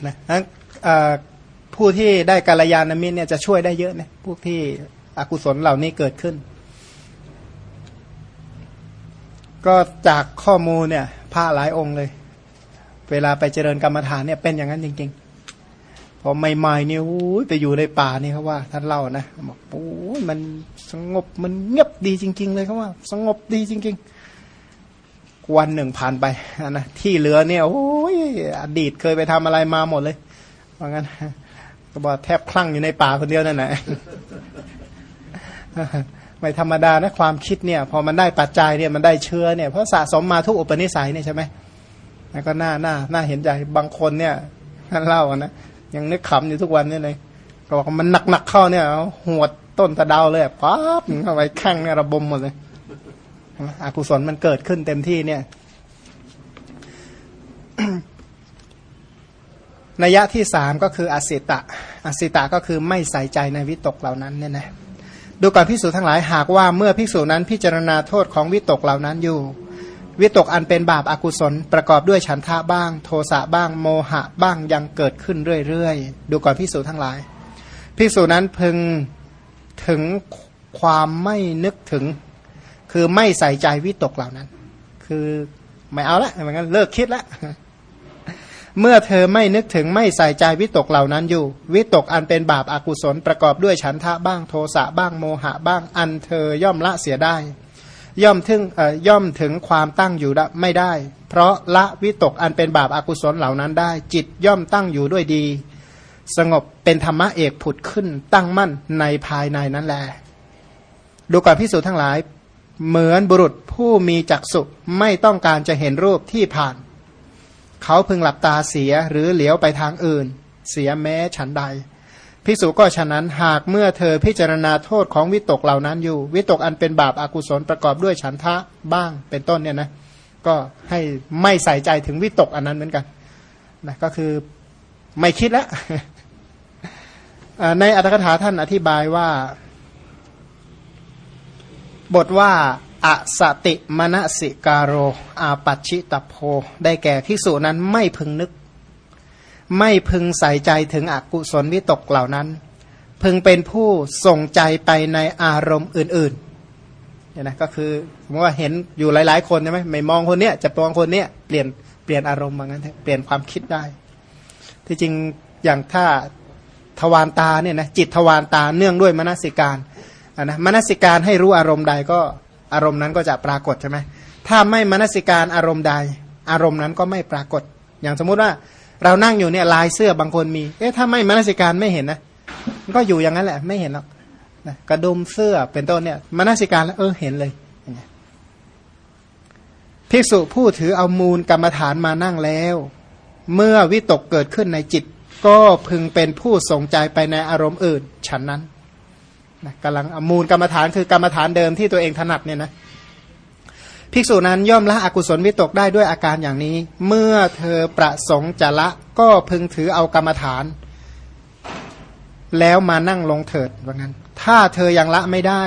นะผู้ที่ได้กาลยานมิตรเนี่ยจะช่วยได้เยอะนะพวกที่อกุศลเหล่านี้เกิดขึ้น ก็จากข้อมูลเนี่ยพระหลายองค์เลย เวลาไปเจริญกรรมฐานเนี่ยเป็นอย่างนั้นจริง ๆ พอใหม่ๆเนี่ยไปอยู่ในป่านี่เขาว่า ท่านเล่านะบอกโอ้ยมันสงบมันเงียบดีจริง ๆ เลยเขาว่า สงบดีจริง ๆ วันหนึ่งผ่านไปนะที่เหลือเนี่ยโอ้ยอดีตเคยไปทำอะไรมาหมดเลยเพรางั้นก็บอกแทบคลั่งอยู่ในป่าคนเดียวนั่นแหละไม่ธรรมดานะความคิดเนี่ย พอมันได้ปัจจัยเนี่ยมันได้เชื้อเนี่ยเพราะสะสมมาทุกอุปนิสัยเนี่ยใช่ไหมแล้วก็น่าน่าน่าเห็นใจบางคนเนี่ยท่านเล่านะ ยังนึกขำอยู่ทุกวันนี่เลยก็บอกมันหนักหนักเข้าเนี่ยหัวต้นตะเดาเลยป๊าบเข้าไปแข้งเนี่ยระบมหมดเลยอกุศลมันเกิดขึ้นเต็มที่เนี่ยนัยยะที่สามก็คืออสิตะอสิตะก็คือไม่ใส่ใจในวิตกเหล่านั้นเนี่ยนะดูก่อนพิสูจทั้งหลายหากว่าเมื่อพิสูจนั้นพิจารณาโทษของวิตกเหล่านั้นอยู่ วิตกอันเป็นบาปอากุศล ประกอบด้วยฉันทะบ้าง โทสะบ้างโมหะบ้างยังเกิดขึ้นเรื่อยๆ ดูก่อนพิสูจทั้งหลาย พิสูจนั้นพึงถึงความไม่นึกถึง คือไม่ใส่ใจวิตกเหล่านั้น คือไม่เอาละเหมือนกันเลิกคิดละเมื่อเธอไม่นึกถึงไม่ใส่ใจวิตกเหล่านั้นอยู่ วิตกอันเป็นบาปอากุศล ประกอบด้วยฉันทะบ้างโทสะบ้างโมหะบ้างอันเธอย่อมละเสียได้ ย่อมถึงย่อมถึงความตั้งอยู่ไม่ได้ เพราะละวิตกอันเป็นบาปอากุศลเหล่านั้นได้ จิตย่อมตั้งอยู่ด้วยดี สงบเป็นธรรมะเอกผุดขึ้น ตั้งมั่นในภายในนั้นแหละดูก่อนพิสูจน์ทั้งหลาย เหมือนบุรุษผู้มีจักษุไม่ต้องการจะเห็นรูปที่ผ่าน เขาพึงหลับตาเสียหรือเหลียวไปทางอื่น เสียแม้ฉันใด พิสูจก็ฉะนั้นหากเมื่อเธอพิจารณาโทษของวิตกเหล่านั้นอยู่ วิตกอันเป็นบาปอากุศลประกอบด้วยฉันทะบ้างเป็นต้นเนี่ยนะก็ให้ไม่ใส่ใจถึงวิตกอันนั้นเหมือนกันนะก็คือไม่คิดแล้วในอัตถกถาท่านอธิบายว่า บทว่าอสติมณสิกาโรอาปัชิตโพ ได้แก่ภิกษุนั้นไม่พึงนึก ไม่พึงใส่ใจถึงอกุศลวิตกเหล่านั้น พึงเป็นผู้ส่งใจไปในอารมณ์อื่นๆเนี่ยนะก็คือสมมติว่าเห็นอยู่หลาย ๆ คนใช่ไหมไม่มองคนเนี้ยจะมองคนเนี้ยเปลี่ยนเปลี่ยนอารมณ์บางั้นเปลี่ยนความคิดได้ ที่จริงอย่างถ้าทวารตาเนี่ยนะจิตทวารตาเนื่องด้วยมนสิการนะมนสิการให้รู้อารมณ์ใดก็อารมณ์นั้นก็จะปรากฏใช่ไหมถ้าไม่มนสิการอารมณ์ใด อารมณ์นั้นก็ไม่ปรากฏ อย่างสมมุติว่า เรานั่งอยู่เนี่ยลายเสื้อบางคนมี เอ๊ะถ้าไม่มนสิการไม่เห็นนะก็อยู่อย่างนั้นแหละ ไม่เห็นหรอกนะกระดุมเสื้อเป็นต้นเนี่ยมนสิการแล้วเออเห็นเลยภิกษุผู้ถือเอามูลกรรมฐานมานั่งแล้ว เมื่อวิตกเกิดขึ้นในจิต ก็พึงเป็นผู้สงใจไปในอารมณ์อื่น ฉันนั้นนะกำลังมูลกรรมฐานคือกรรมฐานเดิมที่ตัวเองถนัดเนี่ยนะ ภิกษุนั้นย่อมละอกุศลวิตกได้ด้วยอาการอย่างนี้ เมื่อเธอประสงค์จะละก็พึงถือเอากรรมฐาน แล้วมานั่งลงเถิดว่างั้น ถ้าเธอยังละไม่ได้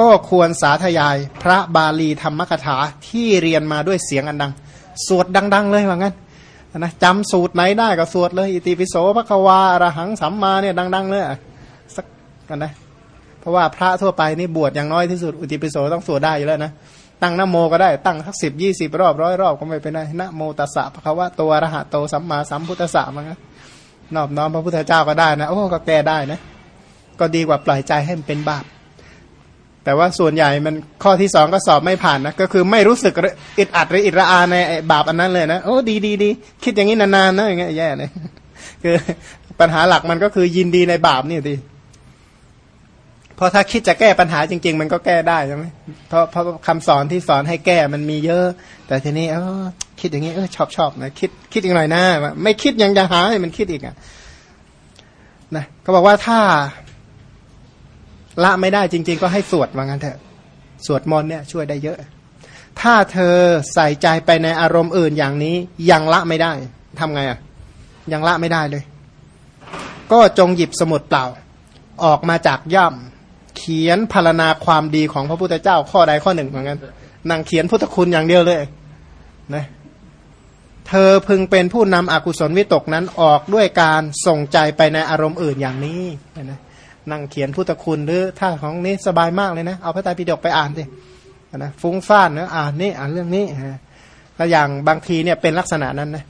ก็ควรสาธยายพระบาลีธรรมกถาที่เรียนมาด้วยเสียงอันดัง สวดดัง ๆ เลยว่างั้นนะจำสูตรไหนได้ก็สวดเลย อิติปิโสพระควาอรหังสัมมาเนี่ยดัง ๆ เลยสักกันนะเพราะว่าพระทั่วไปนี่บวชอย่างน้อยที่สุดอิติปิโสต้องสวดได้อยู่แล้วนะ ตั้งนโมก็ได้ตั้งสักสิบยี่สิบรอบร้อยรอบก็ไม่เป็นไรนะโมตัสสะพระควะตัวอรหัตโตสัมมาสัมพุทธะมันนะนอบน้อมพระพุทธเจ้าก็ได้นะโอ้ก็แก้ได้นะ ก็ดีกว่าปล่อยใจให้มันเป็นบาปแต่ว่าส่วนใหญ่มันข้อที่สองก็สอบไม่ผ่านนะก็คือไม่รู้สึกอิดอัดหรืออิดระอาในบาปอันนั้นเลยนะโอ้ดีดีดีคิดอย่างนี้นานๆนะอย่างเงี้ยแย่เลยคือปัญหาหลักมันก็คือยินดีในบาปนี่ดี ราะถ้าคิดจะแก้ปัญหาจริง ๆ มันก็แก้ได้ใช่ไหมเพราะเพราะคำสอนที่สอนให้แก้มันมีเยอะ แต่ทีนี้เออคิดอย่างนี้เออชอบชอบนะคิดคิดอีกหน่อยนะไม่คิดยังจะหาให้มันคิดอีกอะนะก็บอกว่าถ้าละไม่ได้จริง ๆ ก็ให้สวดว่างั้นเถอะสวดมนต์เนี่ยช่วยได้เยอะ ถ้าเธอใส่ใจไปในอารมณ์อื่นอย่างนี้ยังละไม่ได้ทำไงอะ ยังละไม่ได้เลย ก็จงหยิบสมุดเปล่า ออกมาจากย่ำ เขียนพารณาความดีของพระพุทธเจ้าข้อใดข้อหนึ่งเหมือนกันนั่งเขียนพุทธคุณอย่างเดียวเลยนะเธอพึงเป็นผู้นำอกุศลวิตกนั้นออกด้วยการส่งใจไปในอารมณ์อื่นอย่างนี้นะนั่งเขียนพุทธคุณหรือถ้าของนี้สบายมากเลยนะ เอาพระไตรปิฎกไปอ่านสินะฟุ้งซ่านนะอ่านนี่อ่านเรื่องนี้ก็อย่างบางทีเนี่ยเป็นลักษณะนั้นนะ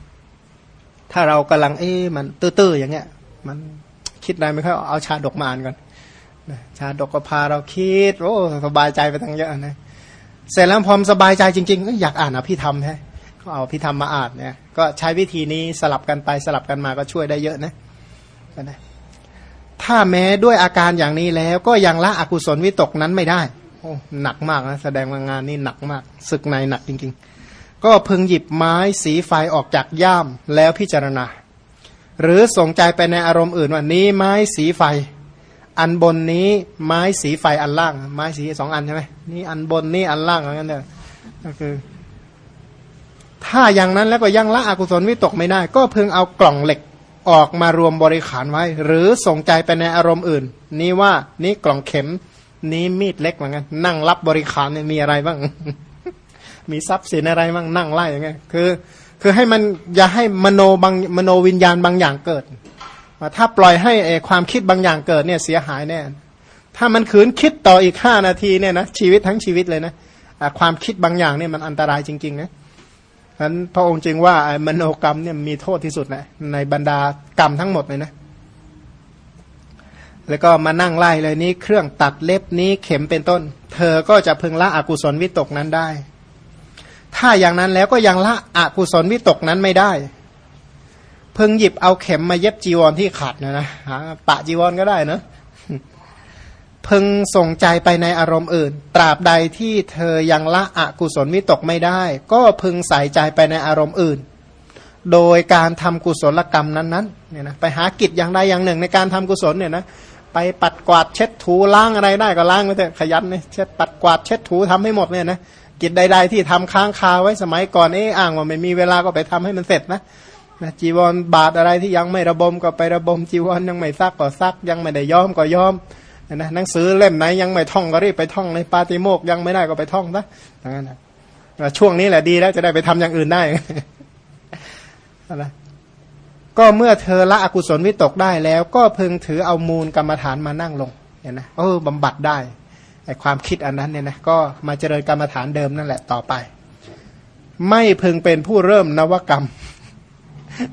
ถ้าเรากำลังเอ๊มันตื้อๆอย่างเงี้ย มันคิดอะไรไม่ค่อยเอาชาดกมาอ่านก่อน ชาดกก็พาเราคิดโอ้สบายใจไปทั้งเยอะนะเสร็จแล้วพอมสบายใจจริงๆก็อยากอ่านอภิธรรมฮะก็เอาอภิธรรมมาอ่านเนี่ยก็ใช้วิธีนี้สลับกันไปสลับกันมาก็ช่วยได้เยอะนะนะถ้าแม้ด้วยอาการอย่างนี้แล้วก็ยังละอกุศลวิตกนั้นไม่ได้ โอ้หนักมากนะแสดงว่างานนี้หนักมากศึกในหนักจริง ๆ ก็พึงหยิบไม้สีไฟออกจากย่ามแล้วพิจารณา หรือสนใจไปในอารมณ์อื่นว่านี้ไม้สีไฟ อันบนนี้ไม้สีไฟอันล่าง ไม้สีสองอันใช่ไหมนี่อันบนนี่อันล่างอะไรกันเนี่ยก็คือ ถ้าอย่างนั้นแล้วก็ยังละอกุศลวิตกไม่ได้ ก็เพิ่งเอากล่องเหล็กออกมารวมบริขารไว้ หรือส่งใจไปในอารมณ์อื่น นี่ว่านี่กล่องเข็ม นี้มีดเล็กเหมือนกันนั่งรับบริขารเนี่ยมีอะไรบ้าง มีทรัพย์สินอะไรบ้างนั่งไล่อย่างเงี้ยคือ คือให้มันอย่าให้มโนบางมโนวิญญาณบางอย่างเกิด ถ้าปล่อยให้ความคิดบางอย่างเกิดเนี่ยเสียหายแน่ ถ้ามันขืนคิดต่ออีกห้านาทีเนี่ยนะชีวิตทั้งชีวิตเลยนะความคิดบางอย่างเนี่ยมันอันตรายจริงๆนะฉะนั้นพระองค์จึงว่ามโนกรรมเนี่ยมีโทษที่สุดนะในบรรดากรรมทั้งหมดเลยนะ แล้วก็มานั่งไล่เลยนี้เครื่องตัดเล็บนี้เข็มเป็นต้น เธอก็จะพึงละอกุศลวิตกนั้นได้ ถ้าอย่างนั้นแล้วก็ยังละอกุศลวิตกนั้นไม่ได้ เพิ่งหยิบเอาเข็มมาเย็บจีวรที่ขาดนะนะปะจีวรก็ได้นะเพิ่งส่งใจไปในอารมณ์อื่น ตราบใดที่เธอยังละอกุศลวิตกไม่ได้ ก็พึงใส่ใจไปในอารมณ์อื่น โดยการทำกุศลกรรมนั้นๆเนี่ยนะไปหากิจอย่างใดอย่างหนึ่งในการทำกุศลเนี่ยนะไปปัดกวาดเช็ดถูล้างอะไรได้ก็ล้างไปเถอะขยันเนี่ยเช็ดปัดกวาดเช็ดถูทำให้หมดเนี่ยนะกิจใด ๆ ที่ทำค้างคาไว้สมัยก่อนเอ้อ้างว่าไม่มีเวลาก็ไปทำให้มันเสร็จนะ นะจีวรบาทอะไรที่ยังไม่ระบมก็ไประบมจีวรยังไม่ซักก็ซัก ยังไม่ได้ย้อมก็ย้อมนะหนังสือเล่มไหนยังไม่ท่องก็รีบไปท่องในปาติโมกยังไม่ได้ก็ไปท่องนะอย่างนั้นนะช่วงนี้แหละดีแล้วจะได้ไปทำอย่างอื่นได้นะก็เมื่อเธอละอกุศลวิตกได้แล้ว ก็พึงถือเอามูลกรรมฐานมานั่งลงเห็นไหมเออบำบัดได้ไอความคิดอันนั้นเนี่ยนะก็มาเจริญกรรมฐานเดิมนั่นแหละต่อไป ไม่พึงเป็นผู้เริ่มนวกรรม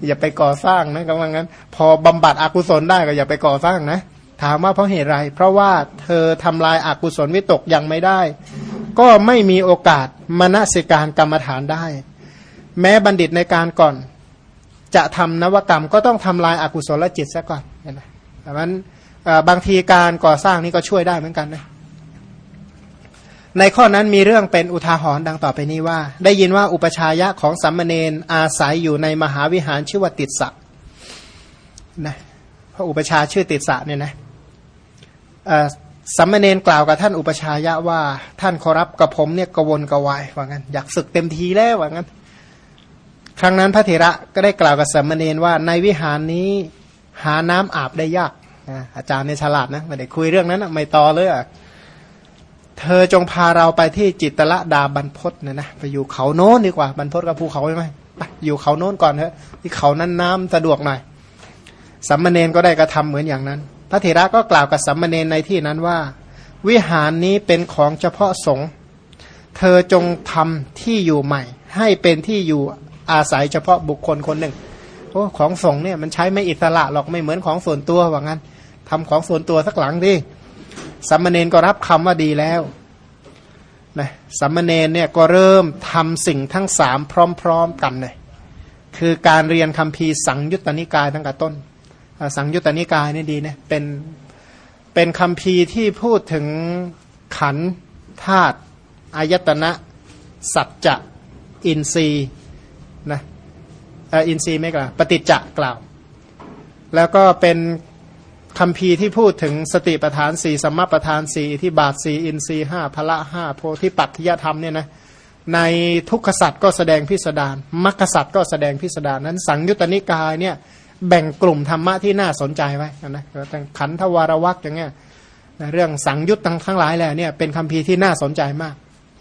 อย่าไปก่อสร้างนะกำลังนั้น พอบำบัดอกุศลได้ก็อย่าไปก่อสร้างนะ ถามว่าเพราะเหตุไร เพราะว่าเธอทำลายอากุศลวิตกยังไม่ได้ ก็ไม่มีโอกาสมณสิการกรรมฐานได้ แม้บัณฑิตในการก่อน จะทำนวกรรมก็ต้องทำลายอากุศลจิตซะก่อนเห็นไหมดังนั้นบางทีการก่อสร้างนี้ก็ช่วยได้เหมือนกันนะ ในข้อนั้นมีเรื่องเป็นอุทาหรณ์ดังต่อไปนี้ว่า ได้ยินว่าอุปชายะของสัมมเนนอาศัยอยู่ในมหาวิหารชื่อว่าติดสะนะพระอุปชาชื่อติดสะเนี่ยนะสัมมเนนกล่าวกับท่านอุปชายะว่า ท่านขอรับกับผมเนี่ยกวนกวายว่างั้นอยากศึกเต็มทีแล้วว่างั้น ครั้งนั้นพระเถระก็ได้กล่าวกับสัมมเนนว่าในวิหารนี้หาน้ำอาบได้ยากอาจารย์เนี่ยฉลาดนะไม่ได้คุยเรื่องนั้นไม่ต่อเลยอะ เธอจงพาเราไปที่จิตละดาบรรพศเนี่ยนะไปอยู่เขาโน้นดีกว่าบรรพศกับภูเขาใช่ไหมไปอยู่เขาโน้นก่อนเถอะที่เขานั้นน้ำสะดวกหน่อยสัมมาเนนก็ได้กระทำเหมือนอย่างนั้น พระเถระก็กล่าวกับสัมมาเนนในที่นั้นว่า วิหารนี้เป็นของเฉพาะสงฆ์เธอจงทำที่อยู่ใหม่ ให้เป็นที่อยู่อาศัยเฉพาะบุคคลคนหนึ่งโอ้ของสงฆ์เนี่ยมันใช้ไม่อิสระหรอกไม่เหมือนของส่วนตัวว่างั้นทำของส่วนตัวสักหลังดิ สัมมาเนนก็รับคำว่าดีแล้วนะสัมมาเนนเนี่ยก็เริ่มทำสิ่งทั้งสามพร้อม ๆกันเลยคือการเรียนคำพีสังยุตตนิกายตั้งแต่ต้น สังยุตตนิกายนี่ดีเนี่ยเป็นเป็นคำพีที่พูดถึงขันธาตุอายตนะ สัจจะอินทรีย์นะอินทรีย์ไม่กล่าวปฏิจจะกล่าว แล้วก็เป็น คำพีที่พูดถึงสติปทานสี่สัมมาปทานสี่ที่บาทสี่อินทรีห้าพละห้าโพธิปัจจยธรรมเนี่ยนะในทุกขสัตว์ก็แสดงพิสดารมรรคสัตว์ก็แสดงพิสดารนั้น สังยุตตนิกายเนี่ยแบ่งกลุ่มธรรมะที่น่าสนใจไว้นะขันธวารวักอย่างเงี้ยเรื่องสังยุตทั้งหลายแหละเนี่ยเป็นคำพีที่น่าสนใจมาก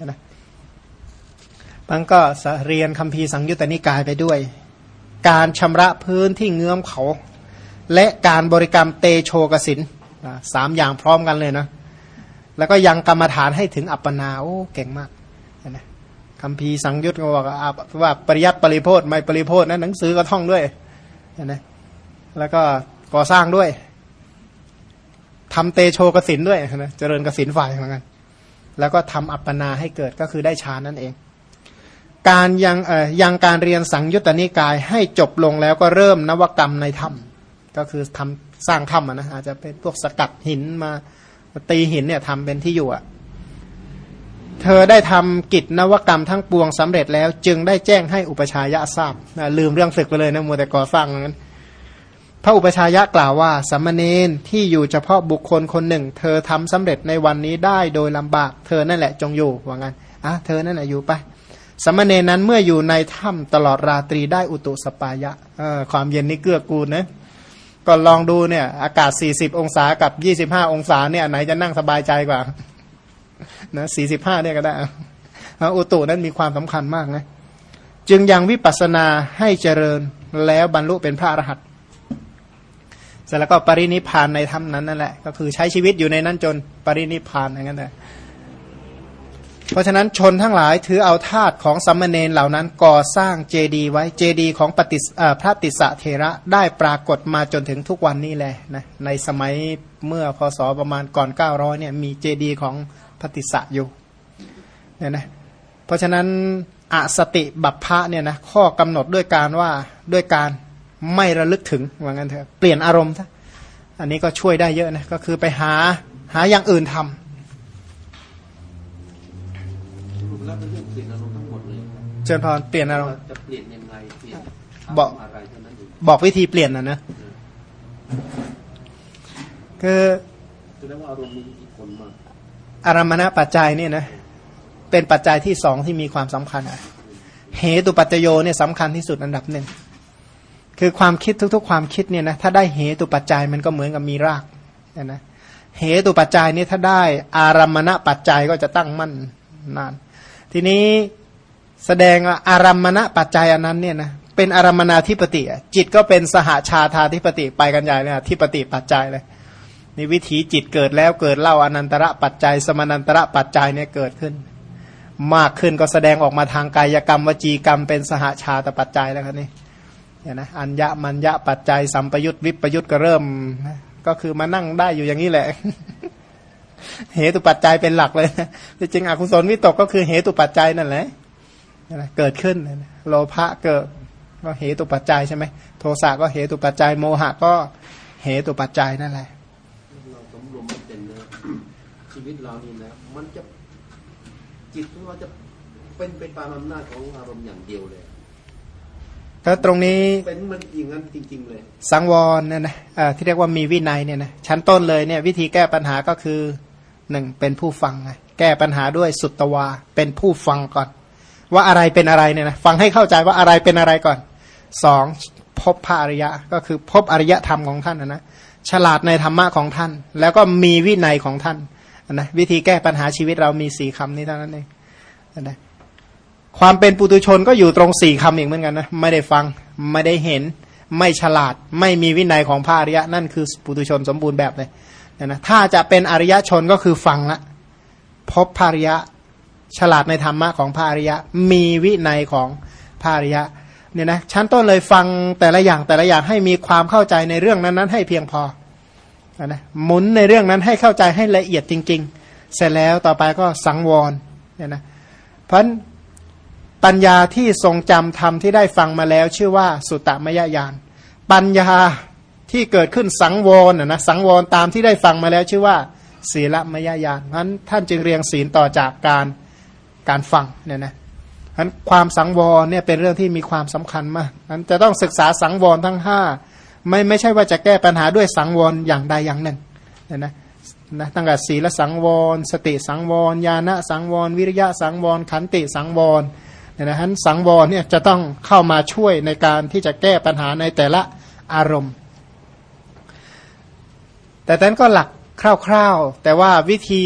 นะมันก็เรียนคำพีสังยุตตนิกายไปด้วย การชำระพื้นที่เงื้อมเขา และการบริกรรมเตโชกสินสามอย่างพร้อมกันเลยนะ แล้วก็ยังกรรมฐานให้ถึงอัปปนาโอ้เก่งมากนะคำพีสังยุตก็บอกว่าปริยัติปริโพธไม่ปริโพธนะหนังสือก็ท่องด้วยนะแล้วก็ก่อสร้างด้วยทำเตโชกสินด้วยนะเจริญกสินฝ่ายเหมือนกันแล้วก็ทำอัปปนาให้เกิดก็คือได้ฌานนั่นเอง การยังยังการเรียนสังยุตตนิกายให้จบลงแล้วก็เริ่มนวกรรมในถ้ำ ก็คือทำสร้างถ้ำนะอาจจะเป็นพวกสกัดหินมาตีหินเนี่ยทำเป็นที่อยู่อะเธอได้ทำกิจนวกรรมทั้งปวงสำเร็จแล้ว จึงได้แจ้งให้อุปชายะทราบนะลืมเรื่องศึกไปเลยนะมัวแต่ก่อสร้างนั้นพระอุปชายะกล่าวว่าสัมมเนนที่อยู่เฉพาะบุคคลคนหนึ่ง เธอทำสำเร็จในวันนี้ได้โดยลำบาก เธอนั่นแหละจงอยู่ว่างั้นอะเธอนั่นแหละอยู่ไปสัมมเนนนั้นเมื่ออยู่ในถ้ำตลอดราตรีได้อุตุสปายะความเย็นนี้เกื้อกูลนะ ก็ลองดูเนี่ย อากาศ 40 องศากับ 25 องศาเนี่ยไหนจะนั่งสบายใจกว่านะ45เนี่ยก็ได้อุตุนั้นมีความสำคัญมากนะจึงยังวิปัสสนาให้เจริญแล้วบรรลุเป็นพระอรหันต์เสร็จแล้วก็ปรินิพานในถ้ำนั้นนั่นแหละ ก็คือใช้ชีวิตอยู่ในนั้นจนปรินิพานอย่างนั้นแหละ เพราะฉะนั้นชนทั้งหลายถือเอาธาตุของสัมมเนนเหล่านั้นก่อสร้างเจดีไว้เจดีของปฏิพระติสะเทระได้ปรากฏมาจนถึงทุกวันนี้แหละนะในสมัยเมื่อพศประมาณก่อน 900เนี่ยมีเจดีของปฏิสะอยู่เนี่ยนะเพราะฉะนั้นอสติบัพพะเนี่ยนะข้อกำหนดด้วยการว่าด้วยการไม่ระลึกถึงว่างั้นเถอะเปลี่ยนอารมณ์ซะอันนี้ก็ช่วยได้เยอะนะก็คือไปหาหาอย่างอื่นทำเชิญพรเปลี่ยนอารมณ์จะเปลี่ยนยังไงเปลี่ยนบอกอะไรเท่านั้นบอกวิธีเปลี่ยนนะนะคือแสดงว่าอารมณ์มีอิทธิพลมากอารมณปัจจัยเนี่ยนะเป็นปัจจัยที่สองที่มีความสำคัญเหตุปัจจโยเนี่ยสำคัญที่สุดอันดับหนึ่งคือความคิดทุกๆ ความคิดเนี่ยนะถ้าได้เหตุปัจจัยมันก็เหมือนกับมีรากนะเหตุปัจจัยนี่ถ้าได้ อารมณปัจจัยก็จะตั้งมั่นนาน ทีนี้แสดงอารัมมณปัจจัยอันนั้นเนี่ยนะเป็นอารมณาธิปติ จิตก็เป็นสหาชาธาธิปติไปกันใหญ่เลยทิปติปัจจัยเลยนี่วิถีจิตเกิดแล้วเกิดเล่าอนันตระปัจจัย สมานันตระปัจจัยเนี่ยเกิดขึ้น มากขึ้นก็แสดงออกมาทางกายกรรมวจีกรรม เป็นสหาชาตปัจจัยแล้วครับนี่เนี่ยนะอัญญะมัญญะปัจจัยสัมปยุตวิปยุตก็เริ่มก็คือมานั่งได้อยู่อย่างนี้แหละ เหตุปัจจัยเป็นหลักเลยจริงอกุศลวิตกก็คือเหตุปัจจัยนั่นแหละเกิดขึ้นโลภะเกิดก็เหตุปัจจัยใช่ไหมโทสะก็เหตุปัจจัย โมหะก็เหตุปัจจัยนั่นแหละเราสมรวมมันเป็นชีวิตเรานี่นะมันจะจิตของเราจะเป็นไปตามอำนาจของอารมณ์อย่างเดียวเลยก็ตรงนี้เป็นมันอย่างนั้นจริงๆเลย สังวรเนี่ยนะที่เรียกว่ามีวินัยเนี่ยนะชั้นต้นเลยเนี่ยวิธีแก้ปัญหาก็คือ หนึ่งเป็นผู้ฟังไงแก้ปัญหาด้วยสุตตวา เป็นผู้ฟังก่อน ว่าอะไรเป็นอะไรเนี่ยนะฟังให้เข้าใจว่าอะไรเป็นอะไรก่อนสองพบพระอริยะ ก็คือพบอริยธรรมของท่านนะนะฉลาดในธรรมะของท่าน แล้วก็มีวินัยของท่านนะวิธีแก้ปัญหาชีวิตเรามีสี่คำนี้เท่านั้นเองนะความเป็นปุตุชนก็อยู่ตรงสี่คำเองเหมือนกันนะไม่ได้ฟังไม่ได้เห็น ไม่ฉลาด ไม่มีวินัยของพระอริยะ นั่นคือปุตุชนสมบูรณ์แบบเลย นะถ้าจะเป็นอริยชนก็คือฟังละพบพระอริยะฉลาดในธรรมะของพระอริยะ มีวินัยของพระอริยะเนี่ยนะชั้นต้นเลยฟังแต่ละอย่างแต่ละอย่างให้มีความเข้าใจในเรื่องนั้นๆ ให้เพียงพอนะหมุนในเรื่องนั้นให้เข้าใจให้ละเอียดจริง ๆ เสร็จแล้วต่อไปก็สังวรเนี่ยนะเพราะปัญญาที่ทรงจำธรรมที่ได้ฟังมาแล้ว ชื่อว่าสุตตมยญาณปัญญา ที่เกิดขึ้นสังวรนะนะสังวรตามที่ได้ฟังมาแล้วชื่อว่า ศีลมยญาณนั้นท่านจึงเรียงศีลต่อจากการการฟังเนี่ยนะนั้นความสังวรเนี่ยเป็นเรื่องที่มีความสำคัญมากนั้นจะต้องศึกษาสังวรทั้งห้าไม่ไม่ใช่ว่าจะแก้ปัญหาด้วยสังวรอย่างใดอย่างหนึ่งเนี่ยนะนะตั้งแต่ศีลสังวร สติสังวรญาณสังวร วิริยะสังวร ขันติสังวรเนี่ยนะฮะสังวรเนี่ยจะต้องเข้ามาช่วยในการที่จะแก้ปัญหาในแต่ละอารมณ์ แต่นั้นก็หลักคร่าวๆ แต่ว่าวิธี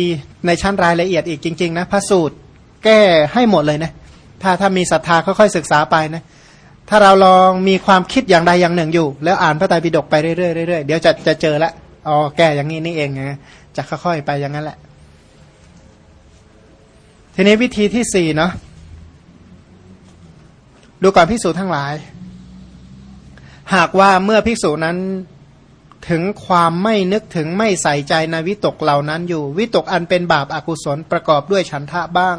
ในชั้นรายละเอียดอีกจริง ๆ นะพระสูตรแก้ให้หมดเลยนะ ถ้าถ้ามีศรัทธาค่อยๆศึกษาไปนะ ถ้าเราลองมีความคิดอย่างใดอย่างหนึ่งอยู่ แล้วอ่านพระไตรปิฎกไปเรื่อยๆเรื่อยๆเดี๋ยวจะจะเจอละอ๋อแก้อย่างนี้นี่เองนะจะค่อยๆไปอย่างนั้นแหละ ทีนี้วิธีที่สี่เนาะดูก่อนพิสูจน์ทั้งหลาย หากว่าเมื่อภิกษุนั้น ถึงความไม่นึกถึงไม่ใส่ใจในวิตกเหล่านั้นอยู่ วิตกอันเป็นบาปอากุศลประกอบด้วยฉันทะบ้าง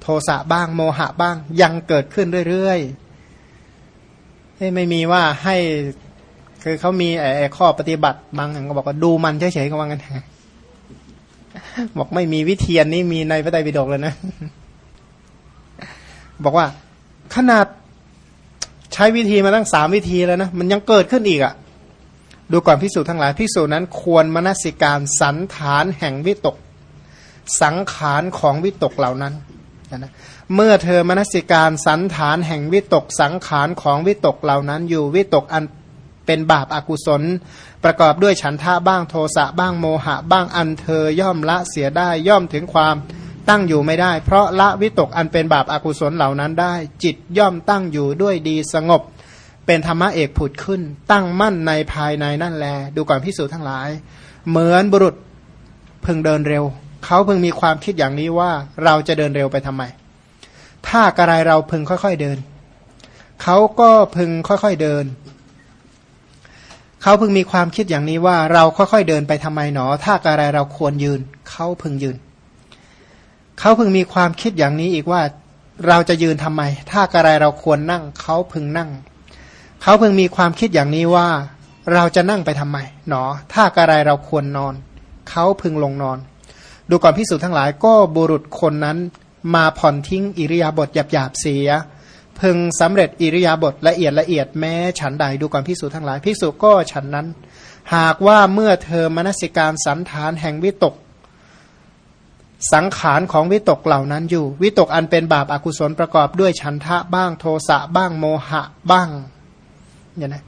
โทสะบ้างโมหะบ้าง ยังเกิดขึ้นเรื่อยๆไม่มีว่าให้คือเขามีไอ้ข้อปฏิบัติบางอย่างก็บอกว่าดูมันเฉยๆก็ว่างั้นบอกไม่มีวิเทียนนี่มีในพระไตรปิฎกเลยนะ บอกว่าขนาดใช้วิธีมาตั้งสามวิธีแล้วนะมันยังเกิดขึ้นอีกอะ่ะ ดูก่อนพิสูจน์ทั้งหลายพิสูจน์นั้นควรมนสิการสันฐานแห่งวิตก สังขารของวิตกเหล่านั้นนะเมื่อเธอมนสิการสันฐานแห่งวิตกสังขารของวิตกเหล่านั้น อยู่วิตกอันเป็นบาปอากุศล ประกอบด้วยฉันทะบ้างโทสะบ้างโมหะบ้างอันเธอย่อมละเสียได้ย่อมถึงความตั้งอยู่ไม่ได้ เพราะละวิตกอันเป็นบาปอากุศลเหล่านั้นได้ จิตย่อมตั้งอยู่ด้วยดีสงบ เป็นธรรมะเอกผุดขึ้น ตั้งมั่นในภายในนั่นแล ดูก่อนพิสูจน์ทั้งหลาย เหมือนบุรุษเพึงเดินเร็ว เขาเพึงมีความคิดอย่างนี้ว่าเราจะเดินเร็วไปทำไม ถ้ากระไรเราพึงค่อยๆเดิน เขาก็พึงค่อยๆเดิน เขาพึงมีความคิดอย่างนี้ว่าเราค่อยๆเดินไปทำไมหนอ ถ้ากระไรเราควรยืน เขาพึงยืน เขาพึงมีความคิดอย่างนี้อีกว่าเราจะยืนทำไม ถ้ากระไรเราควรนั่ง เขาพึงนั่ง เขาเพึงมีความคิดอย่างนี้ว่า เราจะนั่งไปทำไมหนอ ถ้ากระไรเราควรนอน เขาพึงลงนอน ดูก่อนพิสูจน์ทั้งหลายก็บุรุษคนนั้นมาผ่อนทิ้งอิริยาบถหยาบหยาบเสีย พึงสำเร็จอิริยาบถละเอียดละเอียดแม้ฉันใดดูก่อนพิสูจน์ทั้งหลายพิสูจน์ก็ฉันนั้น หากว่าเมื่อเธอมนสิการสันฐานแห่งวิตกสังขารของวิตกเหล่านั้นอยู่ วิตกอันเป็นบาปอากุศลประกอบด้วยฉันทะบ้างโทสะบ้างโมหะบ้าง เนี่ยนะ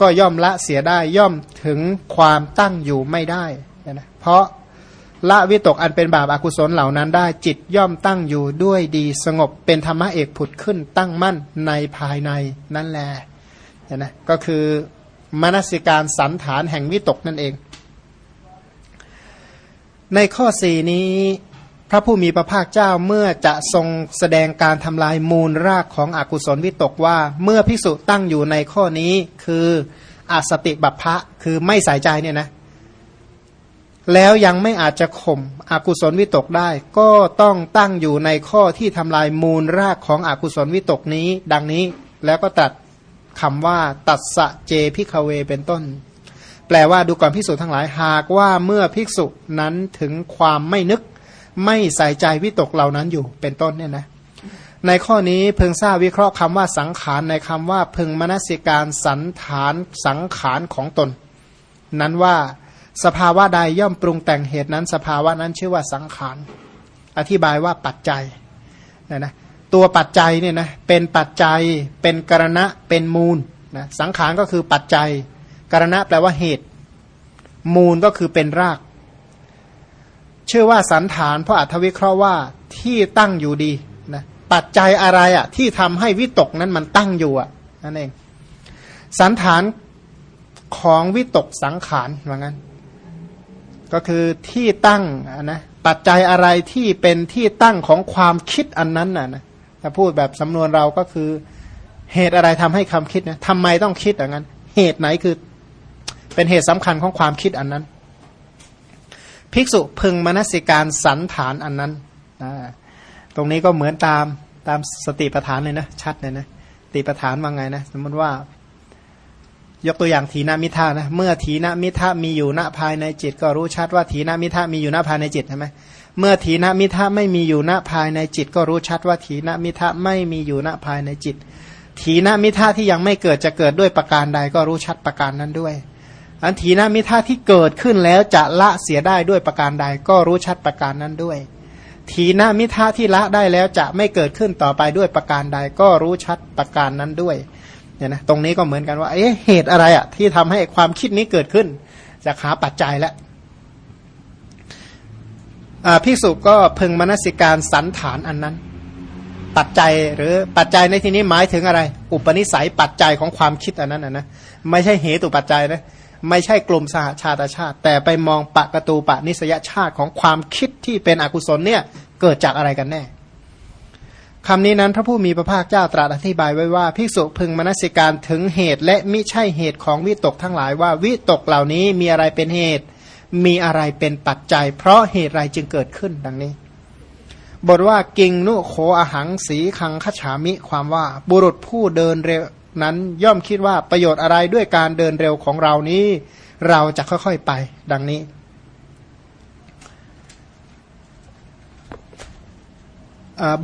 ก็ย่อมละเสียได้ย่อมถึงความตั้งอยู่ไม่ได้เนี่ยนะเพราะละวิตกอันเป็นบาปอากุศลเหล่านั้นได้จิตย่อมตั้งอยู่ด้วยดีสงบเป็นธรรมะเอกผุดขึ้นตั้งมั่นในภายในนั่นแหละเนี่ยนะก็คือมนสิการสันฐานแห่งวิตกนั่นเอง ในข้อสี่นี้ พระผู้มีพระภาคเจ้าเมื่อจะทรงแสดงการทำลายมูลรากของอกุศลวิตกว่า เมื่อพิสุตั้งอยู่ในข้อนี้คืออสติบัพพะคือไม่ใส่ใจเนี่ยนะแล้วยังไม่อาจจะข่มอกุศลวิตกได้ ก็ต้องตั้งอยู่ในข้อที่ทำลายมูลรากของอกุศลวิตกนี้ ดังนี้แล้วก็ตัดคำว่า ตัดสะเจพิคเวเป็นต้น แปลว่าดูก่อนภิกษุทั้งหลายหากว่าเมื่อภิกษุนั้นถึงความไม่นึก ไม่ใส่ใจวิตกเหล่านั้นอยู่เป็นต้นเนี่ยนะในข้อนี้เพึงทราบวิเคราะห์คำว่าสังขารในคำว่าเพึงมนสิการสันฐานสังขารของตน นั้นว่าสภาวะใดย่อมปรุงแต่งเหตุนั้น สภาวะนั้นชื่อว่าสังขาร อธิบายว่าปัจจัยนะนะตัวปัจจัยเนี่ยนะเป็นปัจจัยเป็นกรณะเป็นมูลนะสังขารก็คือปัจจัย กรณะแปลว่าเหตุ มูลก็คือเป็นราก ชื่อว่าสันฐานเพราะอัธวิเคราะห์ว่าที่ตั้งอยู่ดีนะปัจจัยอะไรอะ่ะที่ทำให้วิตกนั้นมันตั้งอยู่อะนั่นเองสันฐานของวิตกสังขารว่างั้น ก็คือที่ตั้งนะปัจจัยอะไรที่เป็นที่ตั้งของความคิดอันนั้นน่ะนะถ้าพูดแบบสำนวนเราก็คือเหตุอะไรทำให้คำคิดนะทำไมต้องคิดอย่างนั้น เหตุไหนคือเป็นเหตุสำคัญของความคิดอันนั้น ภิกษุพึงมนสิการสันฐานอันนั้นตรงนี้ก็เหมือนตามตามสติปัฏฐานเลยนะ ชัดเลยนะสติปัฏฐานว่าไงนะ สมมติว่ายกตัวอย่างทีนามิทานะ เมื่อทีนามิทามีอยู่ณภายในจิต ก็รู้ชัดว่าทีนามิทามีอยู่ณภายในจิตใช่ไหมเมื่อทีนามิทาไม่มีอยู่ณภายในจิต ก็รู้ชัดว่าทีนามิทาไม่มีอยู่ณภายในจิต ทีนามิทาที่ยังไม่เกิดจะเกิดด้วยประการใดก็รู้ชัดประการนั้นด้วย อันทีนามิท่าที่เกิดขึ้นแล้วจะละเสียได้ด้วยประการใด ก็รู้ชัดประการนั้นด้วย ทีนามิท่าที่ละได้แล้วจะไม่เกิดขึ้นต่อไปด้วยประการใด ก็รู้ชัดประการนั้นด้วยเนี่ยนะตรงนี้ก็เหมือนกันว่าเอ๊ะเหตุอะไรอะที่ทำให้ความคิดนี้เกิดขึ้นจะขาปัจจัยแล้วพิสุก็พึงมนสิการสันฐานอันนั้น ปัจจัยหรือปัจจัยในที่นี้หมายถึงอะไร อุปนิสัยปัจจัยของความคิดอันนั้นนะไม่ใช่เหตุปัจจัยนะ ไม่ใช่กลุ่มสหชาติชาติ แต่ไปมองปะกตูปะนิสยชาติของความคิดที่เป็นอกุศลเนี่ยเกิดจากอะไรกันแน่คำนี้นั้นพระผู้มีพระภาคเจ้าตรัสอธิบายไว้ว่าภิกษุพึงมนสิการถึงเหตุและมิใช่เหตุของวิตกทั้งหลายว่าวิตกเหล่านี้มีอะไรเป็นเหตุ มีอะไรเป็นปัจจัย เพราะเหตุไรจึงเกิดขึ้นดังนี้ บทว่ากิงนุโคอหังสีคังขฉามิความว่าบุรุษผู้เดินเร็ว นั้นย่อมคิดว่าประโยชน์อะไรด้วยการเดินเร็วของเรานี้ เราจะค่อยๆไปดังนี้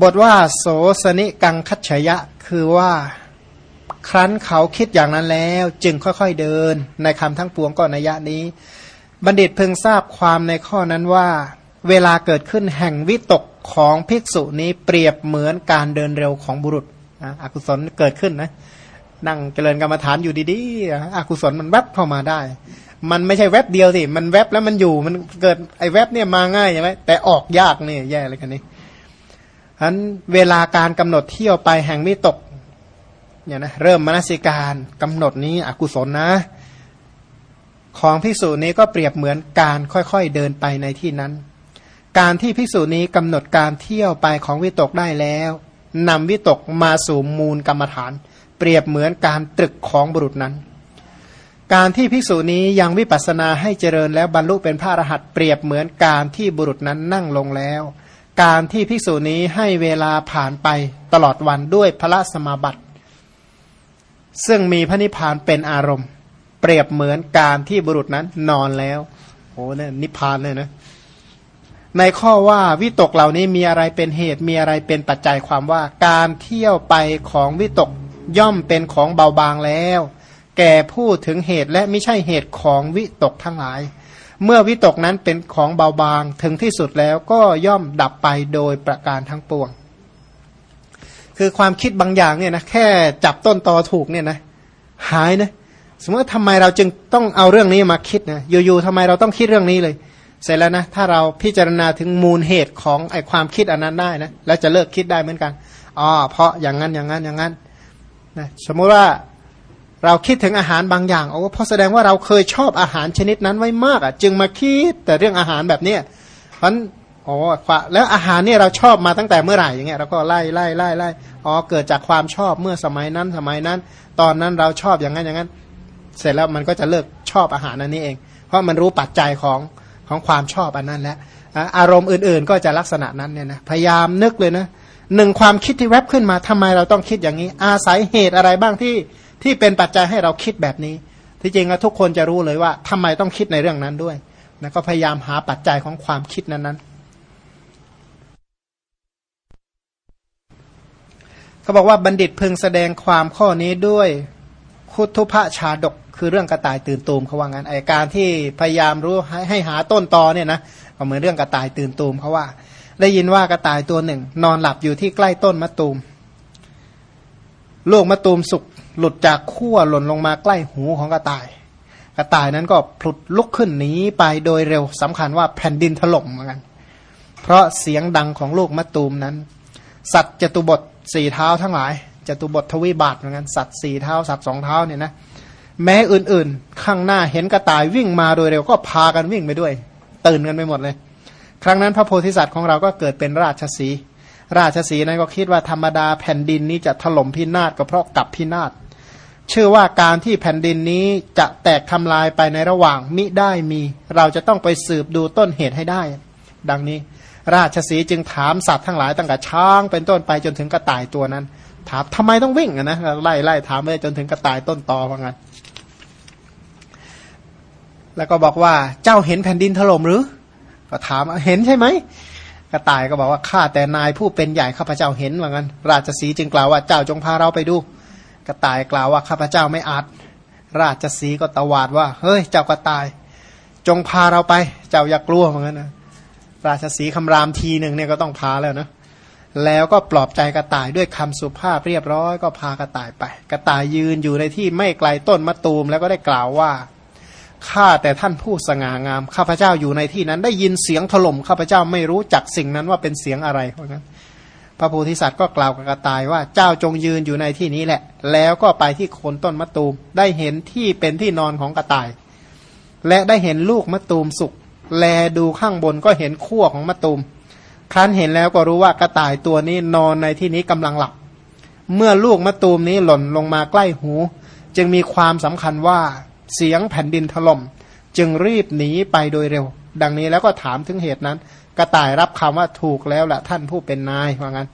บทว่าโสสนิกังคัจฉยะคือว่าครั้นเขาคิดอย่างนั้นแล้ว จึงค่อยๆเดินในคำทั้งปวงก็นัยะนี้ บัณฑิตเพิ่งทราบความในข้อนั้นว่า เวลาเกิดขึ้นแห่งวิตกของภิกษุนี้เปรียบเหมือนการเดินเร็วของบุรุษอกุศลเกิดขึ้นนะ นั่งเจริญกรรมฐานอยู่ดีๆอกุศลมันแวบเข้ามาได้ มันไม่ใช่แวบเดียวสิ มันแวบแล้วมันอยู่ มันเกิดไอ้แวบเนี่ยมาง่ายใช่ไหมแต่ออกยากเนี่ยแย่เลยกันนี้ฉะนั้นเวลาการกำหนดเที่ยวไปแห่งมิตกเนี่ยนะเริ่มมนสิการกำหนดนี้อกุศลนะ ของพิสูจนี้ก็เปรียบเหมือนการค่อยๆเดินไปในที่นั้น การที่พิสูจนี้กำหนดการเที่ยวไปของวิตกได้แล้วนำวิตกมาสู่มูลกรรมฐาน เปรียบเหมือนการตรึกของบุรุษนั้น การที่ภิกษุนี้ยังวิปัสสนาให้เจริญแล้วบรรลุเป็นพระอรหันต์เปรียบเหมือนการที่บุรุษนั้นนั่งลงแล้ว การที่ภิกษุนี้ให้เวลาผ่านไปตลอดวันด้วยพระสมาบัติ ซึ่งมีพระนิพพานเป็นอารมณ์ เปรียบเหมือนการที่บุรุษนั้นนอนแล้วโอ้เนี่ยนิพพานเลยนะในข้อว่าวิตกเหล่านี้มีอะไรเป็นเหตุมีอะไรเป็นปัจจัยความว่าการเที่ยวไปของวิตก ย่อมเป็นของเบาบางแล้ว แก่ผู้ถึงเหตุและไม่ใช่เหตุของวิตกทั้งหลาย เมื่อวิตกนั้นเป็นของเบาบางถึงที่สุดแล้วก็ย่อมดับไปโดยประการทั้งปวง คือความคิดบางอย่างเนี่ยนะแค่จับต้นตอถูกเนี่ยนะหายนะสมมติทำไมเราจึงต้องเอาเรื่องนี้มาคิดนะอยู่ๆทำไมเราต้องคิดเรื่องนี้เลย เสร็จแล้วนะ ถ้าเราพิจารณาถึงมูลเหตุของไอความคิดอันนั้นได้นะแล้วจะเลิกคิดได้เหมือนกันอ๋อเพราะอย่างนั้นอย่างนั้นอย่างนั้น นะสมมติว่าเราคิดถึงอาหารบางอย่างโอ้เพราะแสดงว่าเราเคยชอบอาหารชนิดนั้นไว้มากอะ จึงมาคิดแต่เรื่องอาหารแบบเนี้ยเพราะโอ้แล้วอาหารเนี่ยเราชอบมาตั้งแต่เมื่อไหร่อย่างเงี้ยเราก็ไล่ไล่ไล่ไล่อ๋อเกิดจากความชอบเมื่อสมัยนั้นสมัยนั้น ตอนนั้นเราชอบอย่างนั้นอย่างนั้น เสร็จแล้วมันก็จะเลิกชอบอาหารอันนี้เอง เพราะมันรู้ปัจจัยของของความชอบอันนั้นแล้วอารมณ์อื่นๆ ก็จะลักษณะนั้นเนี่ยนะพยายามนึกเลยนะ หนึ่งความคิดที่แวบขึ้นมาทำไมเราต้องคิดอย่างนี้ อาศัยเหตุอะไรบ้างที่ที่เป็นปัจจัยให้เราคิดแบบนี้ ที่จริงแล้วทุกคนจะรู้เลยว่าทำไมต้องคิดในเรื่องนั้นด้วยนะก็พยายามหาปัจจัยของความคิดนั้นๆเขาบอกว่าบัณฑิตพึงแสดงความข้อนี้ด้วยคุทุพะชาดกคือเรื่องกระต่ายตื่นตูมเขาว่างั้นไอการที่พยายามรู้ให้ให้หาต้นตอเนี่ยนะก็เหมือนเรื่องกระต่ายตื่นตูมเขาว่า ได้ยินว่ากระต่ายตัวหนึ่ง นอนหลับอยู่ที่ใกล้ต้นมะตูม ลูกมะตูมสุกหลุดจากขั้วหล่นลงมาใกล้หูของกระต่าย กระต่ายนั้นก็พลุดลุกขึ้นหนีไปโดยเร็วสำคัญว่าแผ่นดินถล่มเหมือนกัน เพราะเสียงดังของลูกมะตูมนั้น สัตว์จตุบทสี่เท้าทั้งหลายจตุบททวีบาทเหมือนกันสัตว์สี่เท้าสัตว์สองเท้าเนี่ยนะแม้อื่นๆ ข้างหน้าเห็นกระต่ายวิ่งมาโดยเร็วก็พากันวิ่งไปด้วย ตื่นกันไปหมดเลย ครั้งนั้นพระโพธิสัตว์ของเราก็เกิดเป็นราชสีราชสีนั้นก็คิดว่าธรรมดาแผ่นดินนี้จะถล่มพินาศก็เพราะกับพินาศเชื่อว่าการที่แผ่นดินนี้จะแตกทำลายไปในระหว่างมิได้มี เราจะต้องไปสืบดูต้นเหตุให้ได้ ดังนี้ ราชสีจึงถามสัตว์ทั้งหลายตั้งแต่ช้างเป็นต้นไปจนถึงกระต่ายตัวนั้น ถามทำไมต้องวิ่งนะไล่ไล่ถามไปจนถึงกระต่ายต้นตอว่างั้นแล้วก็บอกว่าเจ้าเห็นแผ่นดินถล่มหรือ ก็ถามเห็นใช่ไหมกระต่ายก็บอกว่าข้าแต่นายผู้เป็นใหญ่ข้าพเจ้าเห็นว่างั้นราชสีจึงกล่าวว่าเจ้าจงพาเราไปดู กระต่ายกล่าวว่าข้าพเจ้าไม่อาจ ราชสีก็ตวาดว่า เฮ้ย เจ้ากระต่าย จงพาเราไป เจ้าอย่ากลัวเหมือนกันนะราชสีคำรามทีหนึ่งเนี่ยก็ต้องพาแล้วนะแล้วก็ปลอบใจกระต่ายด้วยคำสุภาพเรียบร้อยก็พากระต่ายไป กระต่ายยืนอยู่ในที่ไม่ไกลต้นมะตูมแล้วก็ได้กล่าวว่า ข้าแต่ท่านผู้สง่างาม ข้าพเจ้าอยู่ในที่นั้น ได้ยินเสียงถล่มข้าพเจ้าไม่รู้จักสิ่งนั้นว่าเป็นเสียงอะไรเพราะงั้น พระโพธิสัตว์ก็กล่าวกับกระต่ายว่าเจ้าจงยืนอยู่ในที่นี้แหละ แล้วก็ไปที่โคนต้นมะตูมได้เห็นที่เป็นที่นอนของกระต่าย และได้เห็นลูกมะตูมสุกแลดูข้างบนก็เห็นขั้วของมะตูม ครั้นเห็นแล้วก็รู้ว่ากระต่ายตัวนี้นอนในที่นี้กำลังหลับ เมื่อลูกมะตูมนี้หล่นลงมาใกล้หู จึงมีความสำคัญว่า เสียงแผ่นดินถล่มจึงรีบหนีไปโดยเร็ว ดังนี้แล้วก็ถามถึงเหตุนั้น กระต่ายรับคำว่าถูกแล้วแหละท่านผู้เป็นนายว่างั้น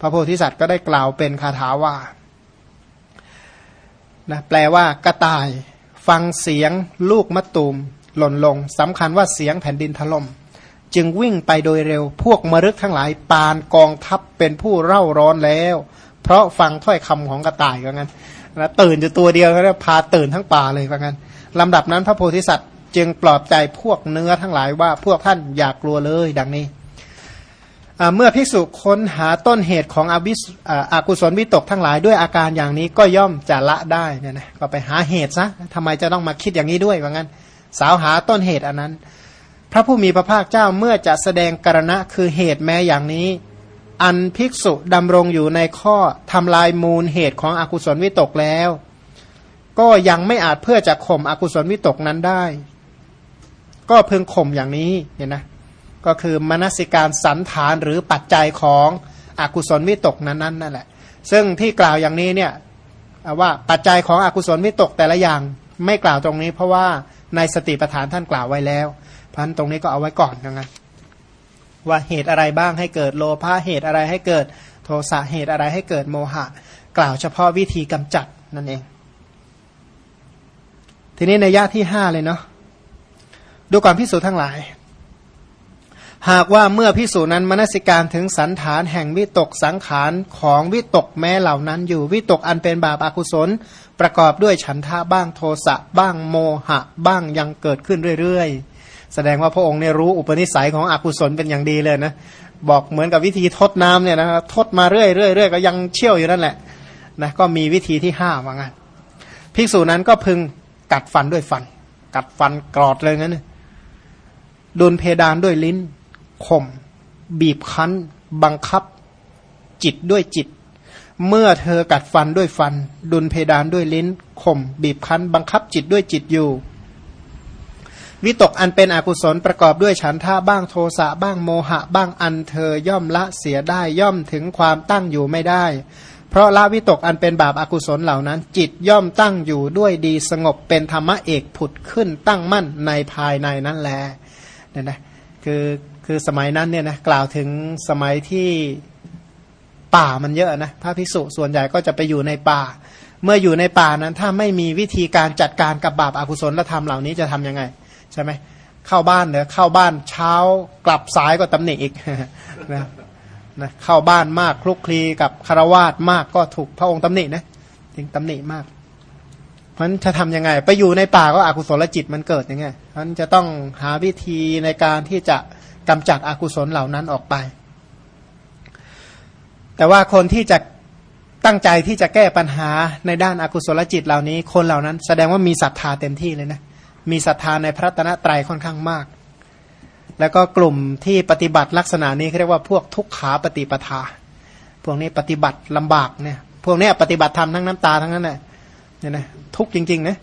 พระโพธิสัตว์ก็ได้กล่าวเป็นคาถาว่านะแปลว่ากระต่ายฟังเสียงลูกมะตูมหล่นลงสำคัญว่าเสียงแผ่นดินถล่มจึงวิ่งไปโดยเร็ว พวกมรึกทั้งหลายปานกองทัพเป็นผู้เร่าร้อนแล้ว เพราะฟังถ้อยคำของกระต่ายว่างั้น นะตื่นอยู่ตัวเดียวแล้วพาตื่นทั้งป่าเลยว่างั้นลำดับนั้นพระโพธิสัตว์จึงปลอบใจพวกเนื้อทั้งหลายว่าพวกท่านอย่ากกลัวเลยดังนี้เมื่อภิกษุค้นหาต้นเหตุของอวิสอากุศลวิตกทั้งหลายด้วยอาการอย่างนี้ก็ย่อมจะละได้เนี่ยนะก็ไปหาเหตุซะทำไมจะต้องมาคิดอย่างนี้ด้วยว่างั้น สาวหาต้นเหตุอันนั้น พระผู้มีพระภาคเจ้าเมื่อจะแสดงกรณะคือเหตุแม้อย่างนี้ อันภิกษุดำรงอยู่ในข้อทำลายมูลเหตุของอกุศลวิตกแล้ว ก็ยังไม่อาจเพื่อจะข่มอกุศลวิตกนั้นได้ ก็เพึงข่มอย่างนี้เนี่ยนะก็คือมนสิการสันฐานหรือปัจจัยของอกุศลวิตกนั้นนั่นนั่นแหละ ซึ่งที่กล่าวอย่างนี้เนี่ยว่าปัจจัยของอกุศลวิตกแต่ละอย่างไม่กล่าวตรงนี้ เพราะว่าในสติปัฏฐานท่านกล่าวไว้แล้วพันตรงนี้ก็เอาไว้ก่อนนะ ว่าเหตุอะไรบ้างให้เกิดโลภะเหตุอะไรให้เกิดโทสะเหตุอะไรให้เกิดโมหะ กล่าวเฉพาะวิธีกำจัดนั่นเอง ทีนี้ในย่าที่ห้าเลยเนาะดูก่อนพิสูจทั้งหลาย หากว่าเมื่อพิสูจนั้นมนสิการถึงสันฐานแห่งวิตกสังขารของวิตกแม้เหล่านั้นอยู่วิตกอันเป็นบาปอากุศล ประกอบด้วยฉันทะบ้างโทสะบ้างโมหะ บ้างยังเกิดขึ้นเรื่อยๆ แสดงว่าพระองค์เนี่ยรู้อุปนิสัยของอกุศลเป็นอย่างดีเลยนะบอกเหมือนกับวิธีทดน้ำเนี่ยนะทดมาเรื่อยเรื่อยเรื่อยก็ยังเชี่ยวอยู่นั่นแหละนะก็มีวิธีที่ห้าว่างั้นภิกษุนั้นก็พึงกัดฟันด้วยฟัน กัดฟันกรอดเลยงั้นดุนเพดานด้วยลิ้นข่มบีบคั้น บังคับ จิตด้วยจิต เมื่อเธอกัดฟันด้วยฟัน ดุนเพดานด้วยลิ้นข่มบีบคั้น บังคับจิตด้วยจิตอยู่ วิตกอันเป็นอกุศลประกอบด้วยฉันท่าบ้างโทสะบ้างโมหะ บ้างอันเธอย่อมละเสียได้ย่อมถึงความตั้งอยู่ไม่ได้ เพราะละวิตกอันเป็นบาปอากุศลเหล่านั้น จิตย่อมตั้งอยู่ด้วยดีสงบเป็นธรรมะเอกผุดขึ้นตั้งมั่นในภายในนั่นแหละเนี่ยนะคือคือสมัยนั้นเนี่ยนะกล่าวถึงสมัยที่ป่ามันเยอะนะพระภิกษุส่วนใหญ่ก็จะไปอยู่ในป่า เมื่ออยู่ในป่านั้นถ้าไม่มีวิธีการจัดการกับบาปอากุศลและธรรมเหล่านี้จะทํำยังไง ใช่ไหมเข้าบ้านเนี่ยเข้าบ้านเช้ากลับสายก็ตำหนิอีกนะนะเข้าบ้านมากคลุกคลีกับคารวาสมากก็ถูกพระองค์ตำหนินะถึงตำหนิมากเพราะนั้นจะทํำยังไง ไปอยู่ในป่าก็อกุศลจิตมันเกิดยังไงเพราะจะต้องหาวิธีในการที่จะกำจัดอกุศลเหล่านั้นออกไป แต่ว่าคนที่จะตั้งใจที่จะแก้ปัญหาในด้านอากุศลจิตเหล่านี้ คนเหล่านั้น แสดงว่ามีศรัทธาเต็มที่เลยนะ มีศรัทธาในพระตนะไตรค่อนข้างมาก แล้วก็กลุ่มที่ปฏิบัติลักษณะนี้เรียกว่าพวกทุกขาปฏิปทา พวกนี้ปฏิบัติลำบากเนี่ยพวกนี้ปฏิบัติธรรมทั้งน้ำตาทั้งนั้นแหละเนี่ยนะทุกจริงๆนะ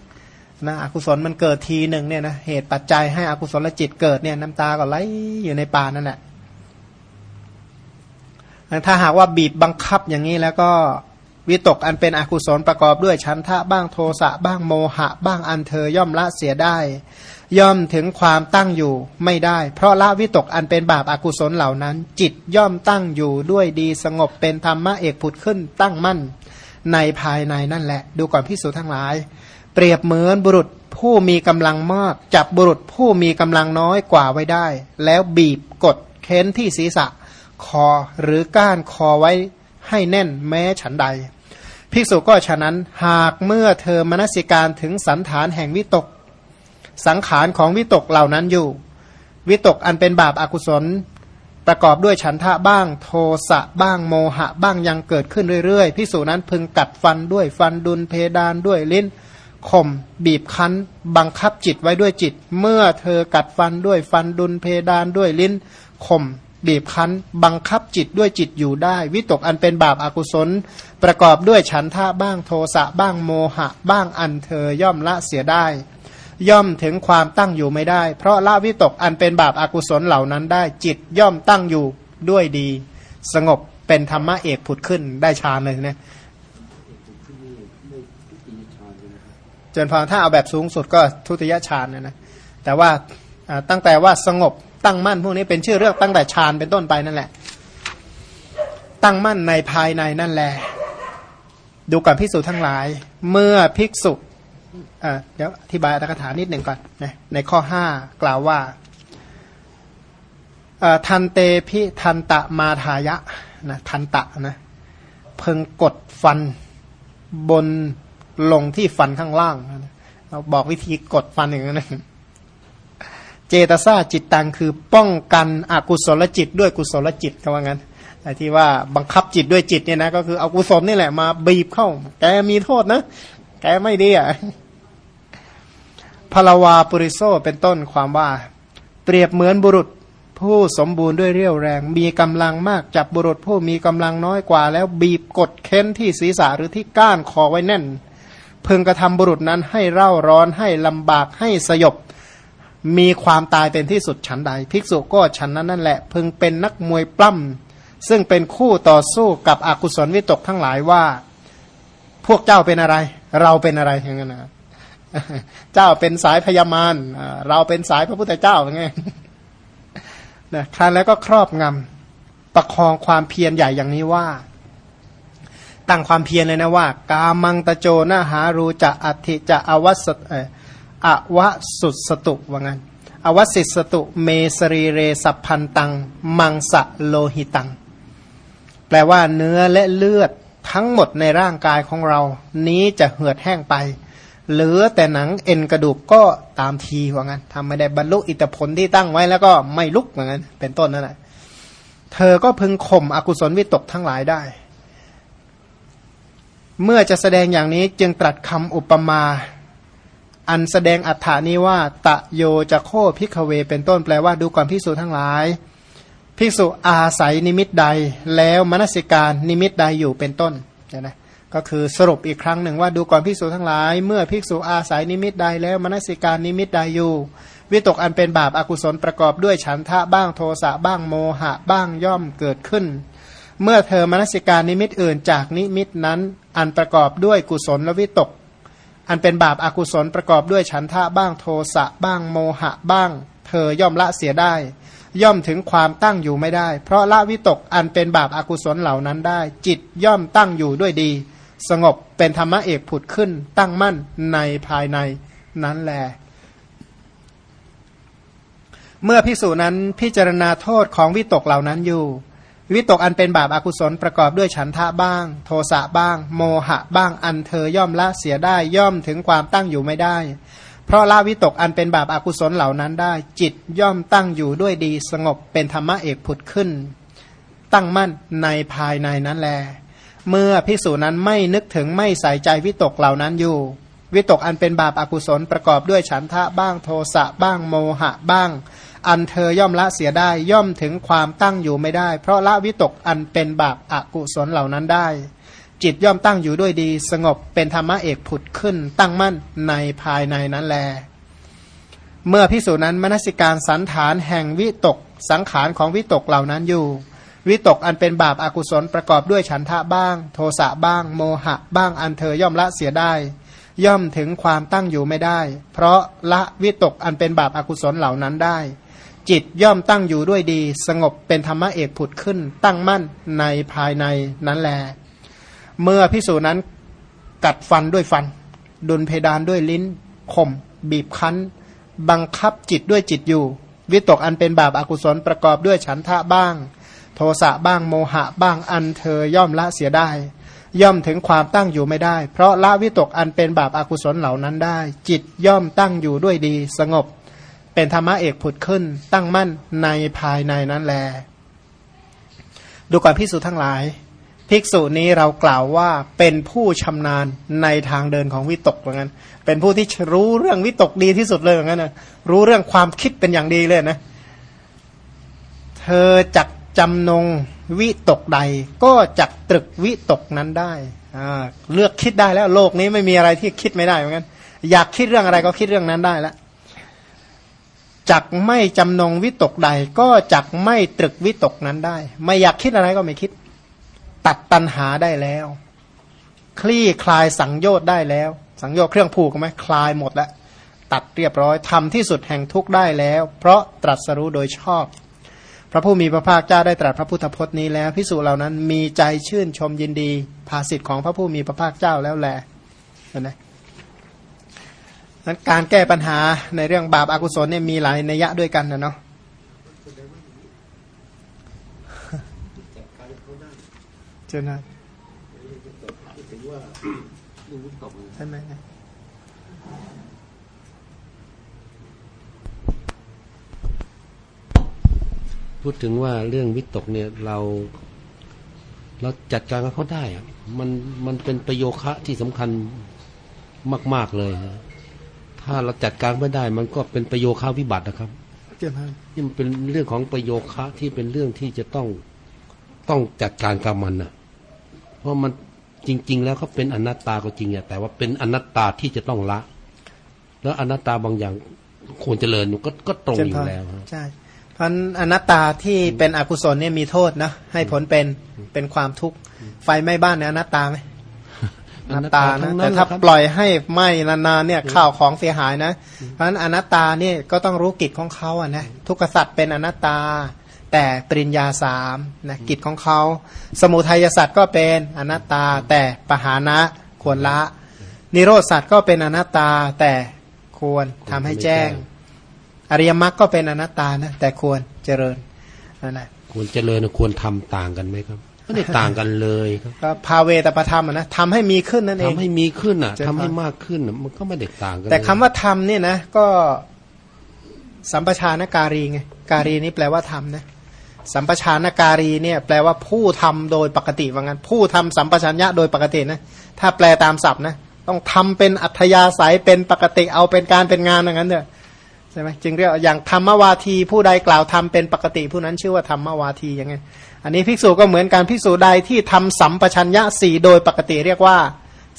นะอกุศลมันเกิดทีหนึ่งเนี่ยนะเหตุปัจจัยให้อกุศลจิตเกิดเนี่ยน้ำตาก็ไหลอยู่ในป่านั่นแหละถ้าหากว่าบีบบังคับอย่างนี้แล้วก็ วิตกอันเป็นอกุศลประกอบด้วยชันทะบ้างโทสะบ้างโมหะ บ้างอันเธอย่อมละเสียได้ ย่อมถึงความตั้งอยู่ไม่ได้ เพราะละวิตกอันเป็นบาปอากุศลเหล่านั้น จิตย่อมตั้งอยู่ด้วยดีสงบเป็นธรรมะเอกผุดขึ้นตั้งมั่น ในภายในนั่นแหละ ดูก่อนพิสูจทั้งหลาย เปรียบเหมือนบุรุษผู้มีกำลังมาก จับบุรุษผู้มีกำลังน้อยกว่าไว้ได้ แล้วบีบกดเค้นที่ศีรษะ คอหรือก้านคอไว้ให้แน่นแม้ฉันใด ภิกษุก็ฉะนั้นหากเมื่อเธอมนสิการถึงสันฐานแห่งวิตก สังขารของวิตกเหล่านั้นอยู่ วิตกอันเป็นบาปอากุศล ประกอบด้วยฉันทะบ้างโทสะบ้างโมหะบ้างยังเกิดขึ้นเรื่อยๆภิกษุนั้นพึงกัดฟันด้วยฟันดุลเพดานด้วยลิ้นข่มบีบคั้น บังคับจิตไว้ด้วยจิต เมื่อเธอกัดฟันด้วยฟันดุลเพดานด้วยลิ้นข่ม บีบคั้น บังคับจิตด้วยจิตอยู่ได้ วิตกอันเป็นบาปอากุศล ประกอบด้วยฉันท่าบ้างโทสะบ้างโมหะ บ้างอันเธอย่อมละเสียได้ ย่อมถึงความตั้งอยู่ไม่ได้ เพราะละวิตกอันเป็นบาปอากุศลเหล่านั้นได้ จิตย่อมตั้งอยู่ด้วยดี สงบเป็นธรรมะเอกผุดขึ้นได้ฌานเลยนะจนพอถ้าเอาแบบสูงสุดก็ทุติยฌานนะนะแต่ว่าตั้งแต่ว่าสงบ ตั้งมั่นพวกนี้เป็นชื่อเรื่องตั้งแต่ฌานเป็นต้นไปนั่นแหละ ตั้งมั่นในภายในนั่นแหละดูก่อนภิกษุทั้งหลาย เมื่อภิกษุเดี๋ยวอธิบายอัตถกถานิดหนึ่งก่อนนะในข้อห้ากล่าวว่าทันเตพิทันตะมาทายะนะทันตะนะเพิงกดฟันบนลงที่ฟันข้างล่าง เราบอกวิธีกดฟันอย่างนั้น เจตซาจิตตังคือป้องกันอกุศลจิตด้วยกุศลจิตคำว่างั้นไอ้ที่ว่าบังคับจิตด้วยจิตเนี่ยนะก็คือเอากุศลนี่แหละมาบีบเข้า แกมีโทษนะ แกไม่ดีอะพลาวาปุริโซเป็นต้นความว่า เปรียบเหมือนบุรุษผู้สมบูรณ์ด้วยเรี่ยวแรง มีกำลังมากจับบุรุษผู้มีกำลังน้อยกว่า แล้วบีบกดเค้นที่ศีรษะหรือที่ก้านคอไว้แน่น พึงกระทำบุรุษนั้นให้เร่าร้อนให้ลำบากให้สยบ มีความตายเป็นที่สุดฉันใด ภิกษุก็ฉันนั้นนั่นแหละ พึงเป็นนักมวยปล้ำซึ่งเป็นคู่ต่อสู้กับอกุศลวิตกทั้งหลายว่า พวกเจ้าเป็นอะไร เราเป็นอะไรอย่างนั้นนะเจ้าเป็นสายพญามารเราเป็นสายพระพุทธเจ้าอย่างเงี้ยนะครั้นแล้วก็ครอบงำประคองความเพียรใหญ่อย่างนี้ว่าตั้งความเพียรเลยนะว่ากามังตะโจนาหารูจะอัติจะอวัสเอวสุสตุว่างั้นอวสิสตุเมสรีเรสัพพันตัง มังสะโลหิตัง แปลว่าเนื้อและเลือดทั้งหมดในร่างกายของเรา นี้จะเหือดแห้งไป เหลือแต่หนังเอ็นกระดูกก็ตามทีว่างั้นทำไม่ได้บรรลุอิทธิผลที่ตั้งไว้แล้วก็ไม่ลุกว่างั้นเป็นต้นนั่นแหละเธอก็พึงข่มอกุศลวิตกทั้งหลายได้ เมื่อจะแสดงอย่างนี้จึงตรัสคำอุปมา อันแสดงอัฏฐานี้ว่า ตโย จ โข ภิกฺขเว เป็นต้นแปลว่าดูก่อนภิกษุทั้งหลายภิกษุอาศัยนิมิตใด แล้วมนสิการนิมิตใดอยู่เป็นต้นนะก็คือสรุปอีกครั้งหนึ่งว่าดูก่อนภิกษุทั้งหลาย เมื่อภิกษุอาศัยนิมิตใดแล้วมนสิการนิมิตใดอยู่ วิตกอันเป็นบาปอากุศลประกอบด้วยฉันทะบ้างโทสะบ้างโมหะบ้างย่อมเกิดขึ้น เมื่อเธอมนสิการนิมิตอื่นจากนิมิตนั้นอันประกอบด้วยกุศลและวิตก อันเป็นบาปอากุศลประกอบด้วยฉันทะบ้างโทสะบ้างโมหะบ้าง เธอย่อมละเสียได้ ย่อมถึงความตั้งอยู่ไม่ได้ เพราะละวิตกอันเป็นบาปอากุศลเหล่านั้นได้ จิตย่อมตั้งอยู่ด้วยดี สงบเป็นธรรมะเอกผุดขึ้น ตั้งมั่นในภายในนั้นแหลเมื่อพิสูจนั้นพิจารณาโทษของวิตกเหล่านั้นอยู่ วิตกอันเป็นบาปอากุศลประกอบด้วยฉันทะบ้าง โทสะบ้าง โมหะบ้างอันเธอย่อมละเสียได้ย่อมถึงความตั้งอยู่ไม่ได้ เพราะละวิตกอันเป็นบาปอากุศลเหล่านั้นได้ จิตย่อมตั้งอยู่ด้วยดีสงบเป็นธรรมะเอกผุดขึ้น ตั้งมั่นในภายในนั้นแล เมื่อพิสูจนั้นไม่นึกถึงไม่ใส่ใจวิตกเหล่านั้นอยู่ วิตกอันเป็นบาปอากุศลประกอบด้วยฉันทะบ้างโทสะบ้างโมหะบ้าง อันเธอย่อมละเสียได้ย่อมถึงความตั้งอยู่ไม่ได้ เพราะละวิตกอันเป็นบาปอากุศลเหล่านั้นได้ จิตย่อมตั้งอยู่ด้วยดี สงบเป็นธรรมะเอกผุดขึ้น ตั้งมั่นในภายในนั้นแล เมื่อพิสูจนั้นมนสิการสันฐานแห่งวิตก สังขารของวิตกเหล่านั้นอยู่ วิตกอันเป็นบาปอากุศลประกอบด้วยฉันทะบ้าง โทสะบ้าง โมหะบ้างอันเธอย่อมละเสียได้ย่อมถึงความตั้งอยู่ไม่ได้ เพราะละวิตกอันเป็นบาปอากุศลเหล่านั้นได้ จิตย่อมตั้งอยู่ด้วยดี สงบเป็นธรรมะเอกผุดขึ้น ตั้งมั่นในภายในนั้นแล เมื่อพิสูจนั้นกัดฟันด้วยฟัน ดุลเพดานด้วยลิ้นข่มบีบคั้น บังคับจิตด้วยจิตอยู่ วิตกอันเป็นบาปอากุศลประกอบด้วยฉันทะบ้าง โทสะบ้างโมหะบ้างอันเธอย่อมละเสียได้ ย่อมถึงความตั้งอยู่ไม่ได้ เพราะละวิตกอันเป็นบาปอากุศลเหล่านั้นได้ จิตย่อมตั้งอยู่ด้วยดี สงบ เป็นธรรมะเอกผุดขึ้น ตั้งมั่นในภายในนั้นแล ดูก่อนพิสูจทั้งหลาย ภิกษุนี้เรากล่าวว่าเป็นผู้ชำนาญในทางเดินของวิตกเหมือนกันเป็นผู้ที่รู้เรื่องวิตกดีที่สุดเลยเหมือนกันนะรู้เรื่องความคิดเป็นอย่างดีเลยนะ เธอจักจำนงวิตกใด ก็จักตรึกวิตกนั้นได้เลือกคิดได้แล้วโลกนี้ไม่มีอะไรที่คิดไม่ได้เหมือนกันอยากคิดเรื่องอะไรก็คิดเรื่องนั้นได้แล้ว จักไม่จำนงวิตกใด ก็จักไม่ตรึกวิตกนั้นได้ ไม่อยากคิดอะไรก็ไม่คิด ตัดตัณหาได้แล้ว คลี่คลายสังโยชน์ได้แล้ว สังโยชน์เครื่องผูกไหมคลายหมดแล้ว ตัดเรียบร้อยทำที่สุดแห่งทุกข์ได้แล้ว เพราะตรัสรู้โดยชอบ พระผู้มีพระภาคเจ้าได้ตรัสพระพุทธพจน์นี้แล้วพิสูจเหล่านั้นมีใจชื่นชมยินดี ภาสิทธิ์ของพระผู้มีพระภาคเจ้าแล้วแหละเห็นไหม นั้นการแก้ปัญหาในเรื่องบาปอากุศลเนี่ยมีหลายนัยยะด้วยกันนะเนาะเจอนะใช่ไหมพูดถึงว่าเรื่องวิตกเนี่ยเราเราจัดการกับเขาได้อะมันมันเป็นประโยคะที่สำคัญมาก ๆเลยนะ ถ้าเราจัดการไม่ได้ มันก็เป็นประโยคะวิบัตินะครับเจอนะนี่มันเป็นเรื่องของประโยคะที่เป็นเรื่องที่จะต้องต้องจัดการกับมันนะเพราะมันจริง ๆ แล้วเขาเป็นอนัตตาก็จริงอะแต่ว่าเป็นอนัตตาที่จะต้องละ แล้วอนัตตาบางอย่างควรเจริญก็ก็ตรงอยู่แล้วฮะใช่เพราะอนัตตาที่เป็นอกุศลเนี่ยมีโทษนะให้ผลเป็นเป็นความทุกข์ไฟไหม้บ้านเนี่ยอนัตตาไหม อนัตตานะทั้งแต่ถ้านะครับปล่อยให้ไหม้นานๆเนี่ยข้าวของเสียหายนะ เพราะฉะนั้นอนัตตาเนี่ยก็ต้องรู้กิจของเขาอะนะทุกขสัตว์เป็นอนัตตา แต่ปริญญาสามนะกิจของเขา สมุทัยสัตว์ก็เป็นอนัตตา แต่ปหานะควรละ นิโรธสัตว์ก็เป็นอนัตตา แต่ควรทำให้แจ้ง อริยมรรคก็เป็นอนัตตานะแต่ควรเจริญนั่นแหละควรเจริญควรทำต่างกันไหมครับ ไม่ได้ต่างกันเลยครับก็ภาเวตประธรรมอะนะทำให้มีขึ้นนั่นเองทำให้มีขึ้นอะเจริญทำให้มากขึ้นน่ะมันก็ไม่ได้ต่างกัน แต่เลยคำว่าทำเนี่ยนะก็สัมปชานการีไงการีนี่แปลว่าทำนะสัมปชานการีเนี่ยแปลว่าผู้ทำโดยปกติว่างั้น ผู้ทำสัมปชัญญะโดยปกตินะถ้าแปลตามศัพท์นะต้องทำเป็นอัธยาศัยเป็นปกติเอาเป็นการเป็นงานอย่างนั้นเถอะ ใช่ไหมจึงเรียกอย่างธรรมวาทีผู้ใดกล่าวทำเป็นปกติผู้นั้นชื่อว่าธรรมวาทีอย่างไงอันนี้ภิกษุก็เหมือนการภิกษุใดที่ทำสัมปชัญญะสี่โดยปกติเรียกว่า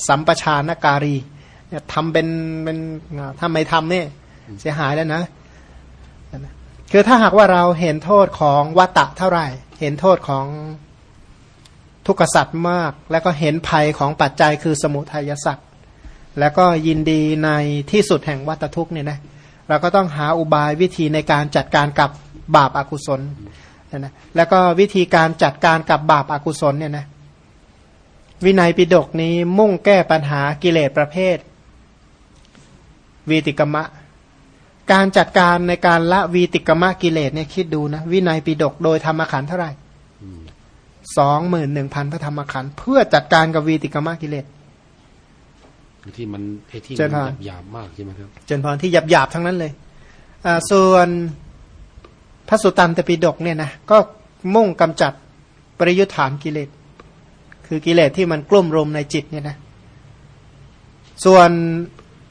สัมปชานการีเนี่ยทำเป็นเป็นถ้าไม่ทำเนี่ยเสียหายแล้วนะ คือถ้าหากว่าเราเห็นโทษของวัตตะเท่าไหร่ เห็นโทษของทุกขสัตว์มาก แล้วก็เห็นภัยของปัจจัยคือสมุทัยสัตว์แล้วก็ยินดีในที่สุดแห่งวัตทุกข์เนี่ยนะ เราก็ต้องหาอุบายวิธีในการจัดการกับบาปอากุศลนะแล้วก็วิธีการจัดการกับบาปอากุศลเนี่ยนะวินัยปิฎกนี้มุ่งแก้ปัญหากิเลสประเภท วีติกมะ การจัดการในการละวีติกมะกิเลสเนี่ยคิดดูนะ วินัยปิฎกโดยธรรมขันเท่าไหร่สองหมื่นหนึ่งพันพระธรรมขันเพื่อจัดการกับวีติกมะกิเลส ที่มันไอ้ที่เจริมันญพรหยาบๆมากใช่ไหมครับจนพรที่หยาบหยาบๆทั้งนั้นเลยอ่าส่วนพระสุตตันตปิฎกเนี่ยนะก็มุ่งกำจัดปริยุทธานกิเลส คือกิเลสที่มันกลุ่มรุมในจิตเนี่ยนะส่วน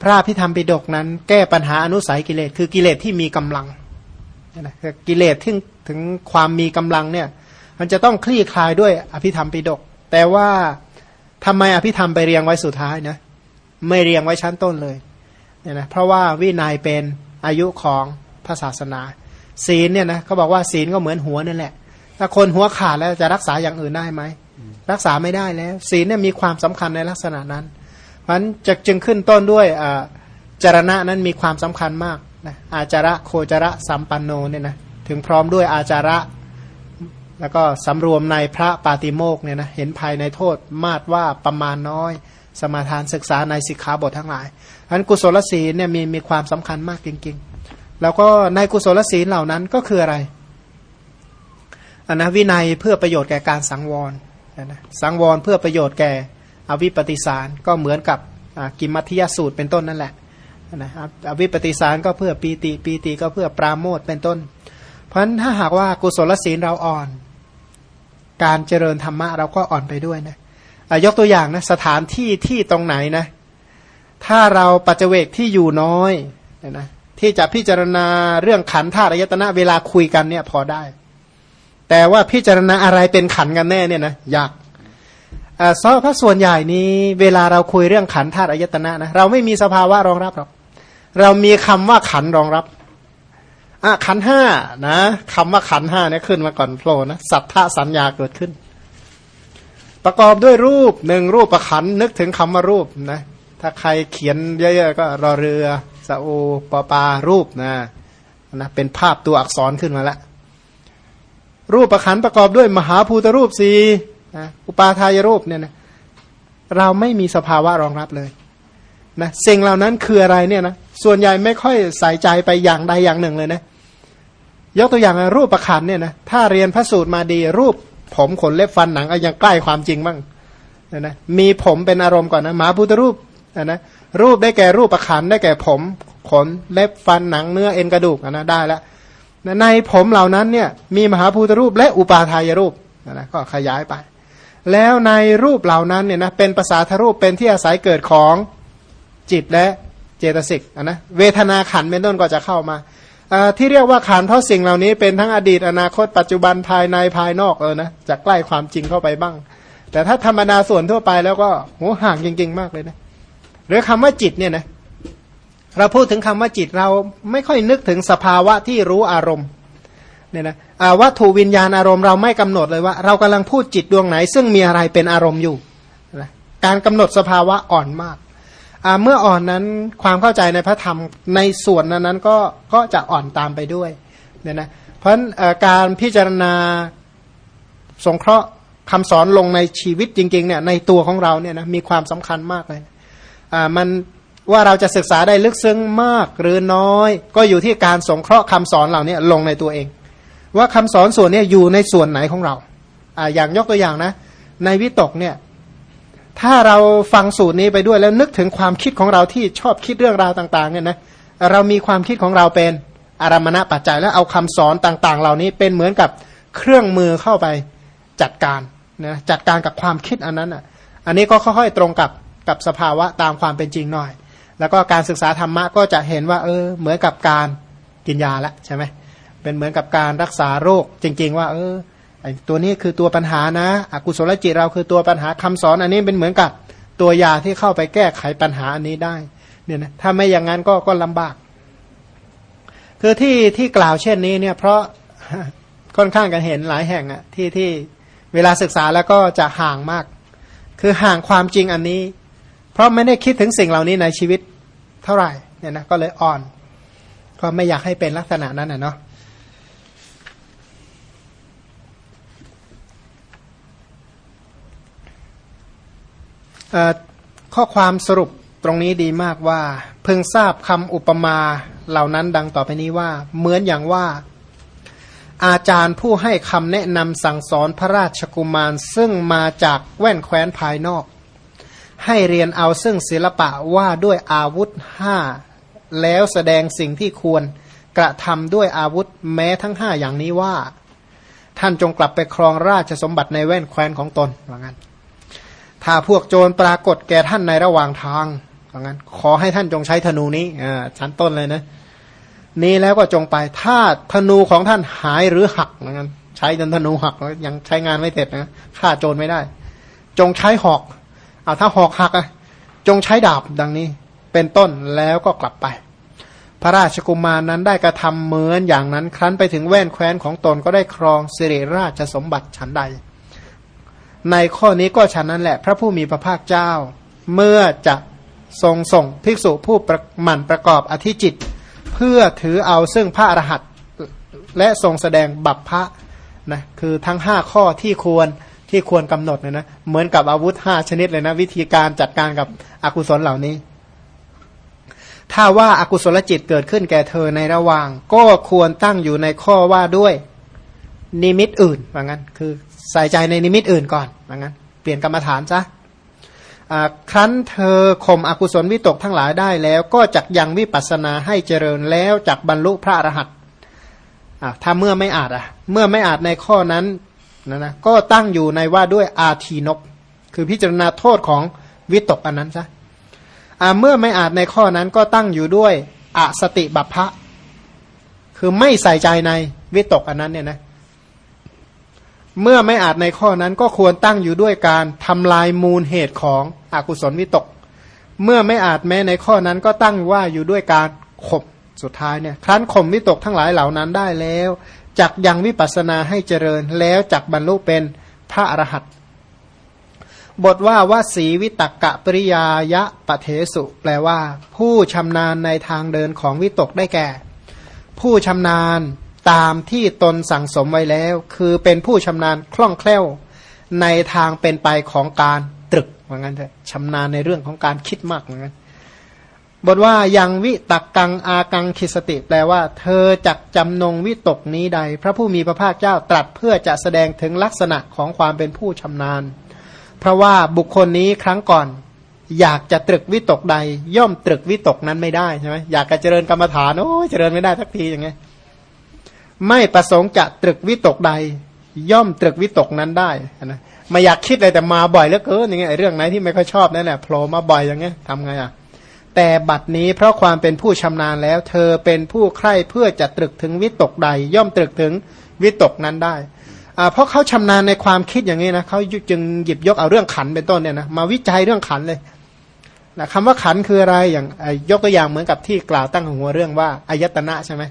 พระพิธรรมปิฎกนั้น แก้ปัญหาอนุสัยกิเลสคือกิเลสที่มีกำลังนะกิเลสที่ถึงความมีกำลังเนี่ย มันจะต้องคลี่คลายด้วยอภิธรรมปิฎกแต่ว่าทำไมอภิธรรมไปเรียงไว้สุดท้ายนะ ไม่เรียงไว้ชั้นต้นเลยเนี่ยนะเพราะว่าวินัยเป็นอายุของพระศาสนา ศีลเนี่ยนะเขาบอกว่าศีลก็เหมือนหัวนั่นแหละ ถ้าคนหัวขาดแล้วจะรักษาอย่างอื่นได้ไหม รักษาไม่ได้แล้ว ศีลเนี่ยมีความสำคัญในลักษณะนั้นเพราะนั้นจะจึงขึ้นต้นด้วยจารณะนั้นมีความสำคัญมากนะอาจาระโคจระสัมปันโนเนี่ยนะถึงพร้อมด้วยอาจาระแล้วก็สำรวมในพระปาติโมกเนี่ยนะเห็นภายในโทษมาดว่าประมาณน้อย สมาทานศึกษาในสิกขาบททั้งหลายอันกุศลศีลเนี่ยมีมีความสำคัญมากจริง ๆ แล้วก็ในกุศลศีลเหล่านั้นก็คืออะไรอันนะวินัยเพื่อประโยชน์แก่การสังวรนะสังวรเพื่อประโยชน์แก่อวิปปิสารก็เหมือนกับกิมมัธยสูตรเป็นต้นนั่นแหละนะครับอวิปปิสารก็เพื่อปีติปีติก็เพื่อปราโมทเป็นต้น เพราะฉะนั้นถ้าหากว่ากุศลศีลเราอ่อน การเจริญธรรมะเราก็อ่อนไปด้วยนะ ยกตัวอย่างนะสถานที่ที่ตรงไหนนะ ถ้าเราปัจเจกที่อยู่น้อยนะที่จะพิจารณาเรื่องขันธาตุอายตนะเวลาคุยกันเนี่ยพอได้ แต่ว่าพิจารณาอะไรเป็นขันกันแน่เนี่ยนะยากซอพระส่วนใหญ่นี้ เวลาเราคุยเรื่องขันธาตุอายตนะนะเราไม่มีสภาวะรองรับหรอกเรามีคำว่าขันรองรับอะขันห้านะคำว่าขันห้าเนี่ยขึ้นมาก่อนโผล่นะสัทธาสัญญาเกิดขึ้น ประกอบด้วยรูปหนึ่งรูปประขันนึกถึงคำว่ารูปนะถ้าใครเขียนเยอะๆก็รอเรือสะโอปอปารูปนะนะเป็นภาพตัวอักษรขึ้นมาแล้วรูปประคันประกอบด้วยมหาภูตรูปสีนะอุปาทายรูปเนี่ยนะเราไม่มีสภาวะรองรับเลยนะสิ่งเหล่านั้นคืออะไรเนี่ยนะส่วนใหญ่ไม่ค่อยใส่ใจไปอย่างใดอย่างหนึ่งเลยนะยกตัวอย่างรูปประคันเนี่ยนะถ้าเรียนพระสูตรมาดีรูป ผมขนเล็บฟันหนังก็ยังใกล้ความจริงบ้างนะมีผมเป็นอารมณ์ก่อนนะมาพุทธรูปนะรูปได้แก่รูปประคันได้แก่ผมขนเล็บฟันหนังเนื้อเอ็นกระดูกนะได้แล้วในผมเหล่านั้นเนี่ยมีมหาภูตรูปและอุปาทายรูปนะก็ขยายไป แล้วในรูปเหล่านั้นเนี่ยนะเป็นภาษาทรูปเป็นที่อาศัยเกิดของจิตและเจตสิกนะเวทนาขันเป็นต้นก็จะเข้ามา ที่เรียกว่าขันเพราะสิ่งเหล่านี้เป็นทั้งอดีตอนาคตปัจจุบันภายในภายนอกเออนะจะใกล้ความจริงเข้าไปบ้าง แต่ถ้าธรรมดาส่วนทั่วไปแล้วก็โหห่างจริง ๆ มากเลยนะหรือคำว่าจิตเนี่ยนะเราพูดถึงคำว่าจิตเราไม่ค่อยนึกถึงสภาวะที่รู้อารมณ์เนี่ยนะวัตถุวิญญาณอารมณ์เราไม่กำหนดเลยว่า เรากำลังพูดจิตดวงไหน ซึ่งมีอะไรเป็นอารมณ์อยู่นะการกำหนดสภาวะอ่อนมาก เมื่ออ่อนนั้นความเข้าใจในพระธรรมในส่วนนั้นนั้นก็ก็จะอ่อนตามไปด้วยเนี่ยนะเพราะการพิจารณาสงเคราะห์คำสอนลงในชีวิตจริงๆเนี่ยในตัวของเราเนี่ยนะมีความสำคัญมากเลยอ่ามันว่าเราจะศึกษาได้ลึกซึ้งมากหรือน้อย ก็อยู่ที่การสงเคราะห์คำสอนเหล่านี้ลงในตัวเอง ว่าคำสอนส่วนนี้อยู่ในส่วนไหนของเราอ่าอย่างยกตัวอย่างนะ ในวิตกเนี่ย ถ้าเราฟังสูตรนี้ไปด้วยแล้วนึกถึงความคิดของเราที่ชอบคิดเรื่องราวต่าง ๆ เนี่ยนะเรามีความคิดของเราเป็นอารมณะปัจจัยแล้วเอาคำสอนต่าง ๆ เหล่านี้เป็นเหมือนกับเครื่องมือเข้าไปจัดการนะจัดการกับความคิดอันนั้นอะ อันนี้ก็ค่อยๆตรงกับกับสภาวะตามความเป็นจริงหน่อย แล้วก็การศึกษาธรรมะก็จะเห็นว่า เออ เหมือนกับการกินยาละใช่ไหมเป็นเหมือนกับการรักษาโรคจริง ๆ ว่า เออ ตัวนี้คือตัวปัญหานะอกุศลจิตเราคือตัวปัญหาคำสอน อันนี้เป็นเหมือนกับตัวยาที่เข้าไปแก้ไขปัญหาอันนี้ได้เนี่ยนะถ้าไม่อย่างนั้นก็ก็ลำบาก คือที่ที่กล่าวเช่นนี้เนี่ยเพราะค่อนข้างกันเห็นหลายแห่งอะที่ที่เวลาศึกษาแล้วก็จะห่างมาก คือห่างความจริงอันนี้ เพราะไม่ได้คิดถึงสิ่งเหล่านี้ในชีวิตเท่าไหร่เนี่ยนะก็เลยอ่อน ก็ไม่อยากให้เป็นลักษณะนั้นนะเนาะ ข้อความสรุปตรงนี้ดีมากว่า เพิ่งทราบคำอุปมาเหล่านั้นดังต่อไปนี้ว่า เหมือนอย่างว่า อาจารย์ผู้ให้คำแนะนำสั่งสอนพระราชกุมารซึ่งมาจากแว่นแคว้นภายนอก ให้เรียนเอาซึ่งศิลปะว่าด้วยอาวุธห้าแล้วแสดงสิ่งที่ควรกระทำด้วยอาวุธแม้ทั้งห้าอย่างนี้ว่า ท่านจงกลับไปครองราชสมบัติในแว่นแคว้นของตนว่างั้น ถ้าพวกโจรปรากฏแก่ท่านในระหว่างทางรางั้น ขอให้ท่านจงใช้ธนูนี้อ่าชั้นต้นเลยนะ นี้แล้วก็จงไป ถ้าธนูของท่านหายหรือหักเหมือนกันใช้จนธนูหักยังใช้งานไม่เสร็จนะฆ่าโจรไม่ได้ จงใช้หอกเอาถ้าหอกหักอะจงใช้ดาบดังนี้ เป็นต้นแล้วก็กลับไป พระราชกุมารนั้นได้กระทำเหมือนอย่างนั้น ครั้นไปถึงแว่นแคว้นของตนก็ได้ครองสิริราชสมบัติฉันใด ในข้อนี้ก็ฉันนั้นแหละพระผู้มีพระภาคเจ้า เมื่อจะทรงส่งภิกษุผู้หมั่นประกอบอธิจิต เพื่อถือเอาซึ่งพระอรหัตและทรงแสดงบัพพะนะคือทั้งห้าข้อที่ควรที่ควรกำหนดเนะนะเหมือนกับอาวุธห้าชนิดเลยนะวิธีการจัดการกับอกุศลเหล่านี้ ถ้าว่าอากุศลจิตเกิดขึ้นแก่เธอในระหว่าง ก็ควรตั้งอยู่ในข้อว่าด้วยนิมิตอื่นว่างั้น คือ ใส่ใจในนิมิตอื่นก่อนว่างั้น เปลี่ยนกรรมฐานซะครั้นเธอข่มอกุศลวิตกทั้งหลายได้แล้ว ก็จักยังวิปัสนาให้เจริญแล้วจักบรรลุพระอรหันต์ถ้าเมื่อไม่อาจอะ เมื่อไม่อาจในข้อนั้นนะนะก็ตั้งอยู่ในว่าด้วยอาทีนก คือพิจารณาโทษของวิตกอันนั้นซะเมื่อไม่อาจในข้อนั้นก็ตั้งอยู่ด้วยอสติบัพพะคือไม่ใส่ใจในวิตกอันนั้นเนี่ยนะ เมื่อไม่อาจในข้อนั้นก็ควรตั้งอยู่ด้วยการทำลายมูลเหตุของอกุศลวิตก เมื่อไม่อาจแม้ในข้อนั้นก็ตั้งว่าอยู่ด้วยการข่มสุดท้ายเนี่ยครั้นข่มวิตกทั้งหลายเหล่านั้นได้แล้วจักยังวิปัสนาให้เจริญแล้วจักบรรลุเป็นพระอรหันต์บทว่าวสีวิตกกะปริยายะปะเทสุ แปลว่า ผู้ชำนาญในทางเดินของวิตกได้แก่ ผู้ชำนาญ ตามที่ตนสั่งสมไว้แล้ว คือเป็นผู้ชำนาญคล่องแคล่วในทางเป็นไปของการตรึกเหมือนกันเถอะชำนาญในเรื่องของการคิดมากเหมือนกันบทว่ายังวิตักกังอากังคิสติ แปลว่า เธอจักจำนงวิตกนี้ใด พระผู้มีพระภาคเจ้าตรัสเพื่อจะแสดงถึงลักษณะของความเป็นผู้ชำนาญ เพราะว่าบุคคลนี้ครั้งก่อน อยากจะตรึกวิตกใด ย่อมตรึกวิตกนั้นไม่ได้ใช่ไหมอยากจะเจริญกรรมฐานโอ้เจริญไม่ได้สักทีอย่างเงี้ย ไม่ประสงค์จะตรึกวิตกใด ย่อมตรึกวิตกนั้นได้นะไม่อยากคิดเลยแต่มาบ่อยเหลือเกินอย่างเงี้ยเรื่องไหนที่ไม่ค่อยชอบนั่นแหละโผล่มาบ่อยอย่างเงี้ยทำไงอะแต่บัดนี้เพราะความเป็นผู้ชำนาญแล้ว เธอเป็นผู้ใคร่เพื่อจะตรึกถึงวิตกใด ย่อมตรึกถึงวิตกนั้นได้เพราะเขาชำนาญในความคิดอย่างนี้นะเขาจึงหยิบยกเอาเรื่องขันเป็นต้นเนี่ยนะมาวิจัยเรื่องขันเลยนะคำว่าขันคืออะไรอย่างยกตัวอย่างเหมือนกับที่กล่าวตั้งหัวเรื่องว่าอายตนะใช่ไหม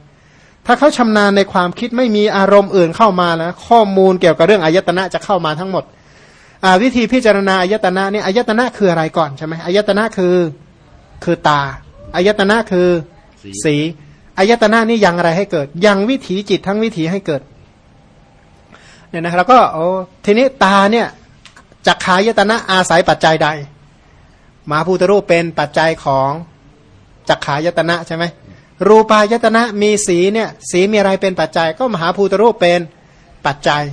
ถ้าเขาชำนาญในความคิดไม่มีอารมณ์อื่นเข้ามาแล้วข้อมูลเกี่ยวกับเรื่องอายตนะจะเข้ามาทั้งหมดวิธีพิจารณาอายตนะนี่อายตนะคืออะไรก่อนใช่ไหมอายตนะคือคือตาอายตนะคือสีอายตนะนี่ยังอะไรให้เกิด ยังวิถีจิตทั้งวิถีให้เกิดเนี่ยนะแล้วก็โอ้ทีนี้ตาเนี่ยจักขายตนะอาศัยปัจจัยใดมาภูตรูปเป็นปัจจัยของจักขายตนะใช่ไหม รูปายตนะมีสีเนี่ยสีมีอะไรเป็นปัจจัย ก็มหาภูตรูปเป็นปัจจัย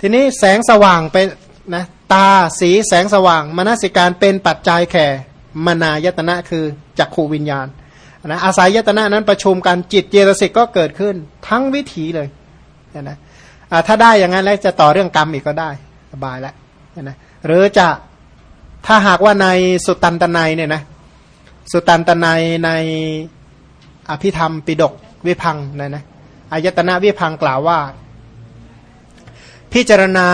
ทีนี้แสงสว่างเป็นนะตาสีแสงสว่างมนสิการเป็นปัจจัยแข่มนายตนะคือจักขูวิญญาณนะอาศัยยตนะนั้นประชุมกันจิตเจตสิกก็เกิดขึ้นทั้งวิถีเลยนะถ้าได้อย่างนั้นแล้วจะต่อเรื่องกรรมอีกก็ได้สบายแล้วนะหรือจะถ้าหากว่าในสุตันตนัยเนี่ยนะสุตันตนัยใน อภิธรรมปิดกวิพังนะนะอายตนะวิพังกล่าวว่า พิจารณา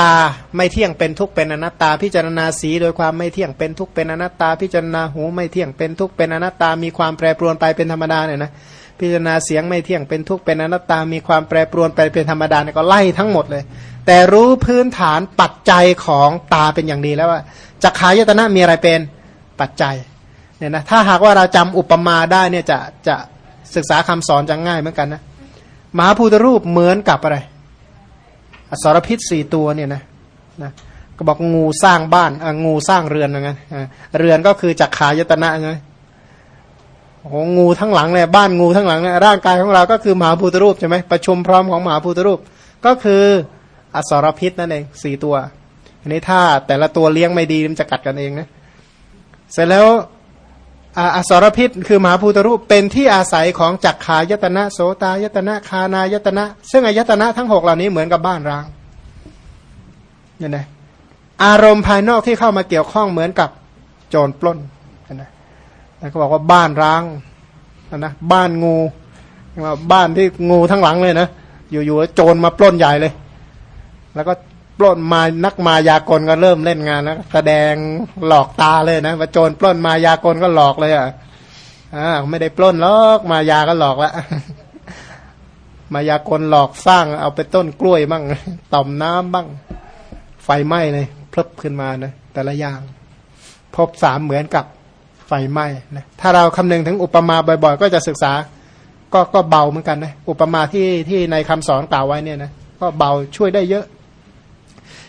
ตาไม่เที่ยงเป็นทุกเป็นอนัตตา พิจารณาสีโดยความไม่เที่ยงเป็นทุกเป็นอนัตตา พิจารณาหูไม่เที่ยงเป็นทุกเป็นอนัตตา มีความแปรปรวนไปเป็นธรรมดาเนี่ยนะพิจารณาเสียงไม่เที่ยงเป็นทุกเป็นอนัตตา มีความแปรปรวนไปเป็นธรรมดาเนี่ยก็ไล่ทั้งหมดเลย แต่รู้พื้นฐานปัจจัยของตาเป็นอย่างดีแล้วว่าจักขายตนะมีอะไรเป็นปัจจัย เนี่ยนะถ้าหากว่าเราจำอุปมาได้เนี่ยจะจะศึกษาคำสอนจะง่ายเหมือนกันนะมหาภูตรูปเหมือนกับอะไร อสรพิษสี่ตัวเนี่ยนะนะก็บอกงูสร้างบ้านงูสร้างเรือนนะไงเรือนก็คือจักขายตนะไงโอ้งูทั้งหลังเลยบ้านงูทั้งหลังเนี่ยร่างกายของเราก็คือมหาภูตรูปใช่ไหมประชุมพร้อมของมหาภูตรูป ก็คืออสรพิษนั่นเองสี่ตัว อันนี้ถ้าแต่ละตัวเลี้ยงไม่ดีมันจะกัดกันเองนะเสร็จแล้ว อสรพิษคือมหาภูตรูปเป็นที่อาศัยของจักขายตนะโสตายตนะคานายตนะ ซึ่งอายตนะทั้งหกเหล่านี้เหมือนกับบ้านร้างเนี่ยนะอารมณ์ภายนอกที่เข้ามาเกี่ยวข้องเหมือนกับโจรปล้นแล้วก็บอกว่าบ้านร้างนะบ้านงูบ้านที่งูทั้งหลังเลยนะอยู่ๆโจรมาปล้นใหญ่เลย แล้วก็ ปล้นมานักมายากลก็เริ่มเล่นงานแล้วแสดงหลอกตาเลยนะว่าโจรปล้นมายากลก็หลอกเลยอะอ่าไม่ได้ปล้นหรอกมายาก็หลอกละมายากลหลอกสร้าง เอาไปต้นกล้วยบ้างต่อมน้ำบ้าง ไฟไหม้เลยพลึบขึ้นมานะแต่ละอย่าง พบสามเหมือนกับไฟไหม้นะถ้าเราคำนึงถึงอุปมาบ่อย ๆ ก็จะศึกษา ก็ก็เบาเหมือนกันนะอุปมาที่ที่ในคำสอนกล่าวไว้เนี่ยนะก็เบาช่วยได้เยอะ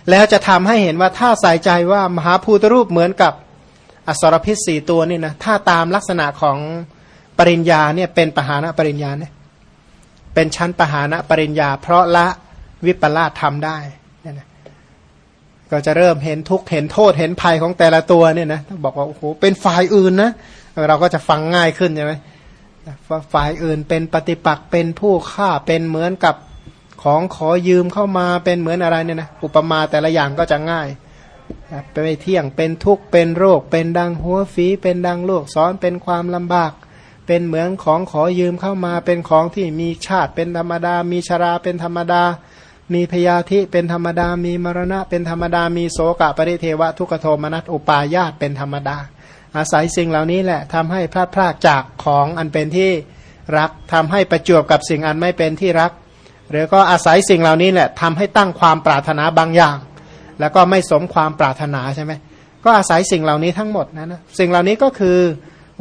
แล้วจะทำให้เห็นว่าถ้าใส่ใจว่ามหาภูตรูปเหมือนกับอสรพิษสี่ตัวนี่นะถ้าตามลักษณะของปริญญาเนี่ยเป็นปหานะปริญญาเนี่ยเป็นชั้นปหานะปริญญา เพราะละวิปลาสทำได้เนี่ยนะก็จะเริ่มเห็นทุกเห็นโทษเห็นภัยของแต่ละตัวเนี่ยนะบอกว่าโอ้โหเป็นฝ่ายอื่นนะเราก็จะฟังง่ายขึ้นใช่ไหมฝ่ายอื่นเป็นปฏิปักษ์เป็นผู้ฆ่าเป็นเหมือนกับ ของขอยืมเข้ามาเป็นเหมือนอะไรเนี่ยนะอุปมาแต่ละอย่างก็จะง่ายเป็นไม่เที่ยงเป็นทุกข์เป็นโรค เป็นดังหัวฝีเป็นดังโลกซ้อนเป็นความลำบาก เป็นเหมือนของขอยืมเข้ามาเป็นของที่มีชาติเป็นธรรมดา มีชราเป็นธรรมดา มีพยาธิเป็นธรรมดา มีมรณะเป็นธรรมดา มีโสกะปริเทวะทุกโทมนัสอุปาญาตเป็นธรรมดา อาศัยสิ่งเหล่านี้แหละทำให้พลาดพลาดจากของอันเป็นที่รักทำให้ประจวบกับสิ่งอันไม่เป็นที่รัก หรือก็อาศัยสิ่งเหล่านี้แหละทำให้ตั้งความปรารถนาบางอย่าง แล้วก็ไม่สมความปรารถนาใช่ไหมก็อาศัยสิ่งเหล่านี้ทั้งหมดนะนะสิ่งเหล่านี้ก็คือ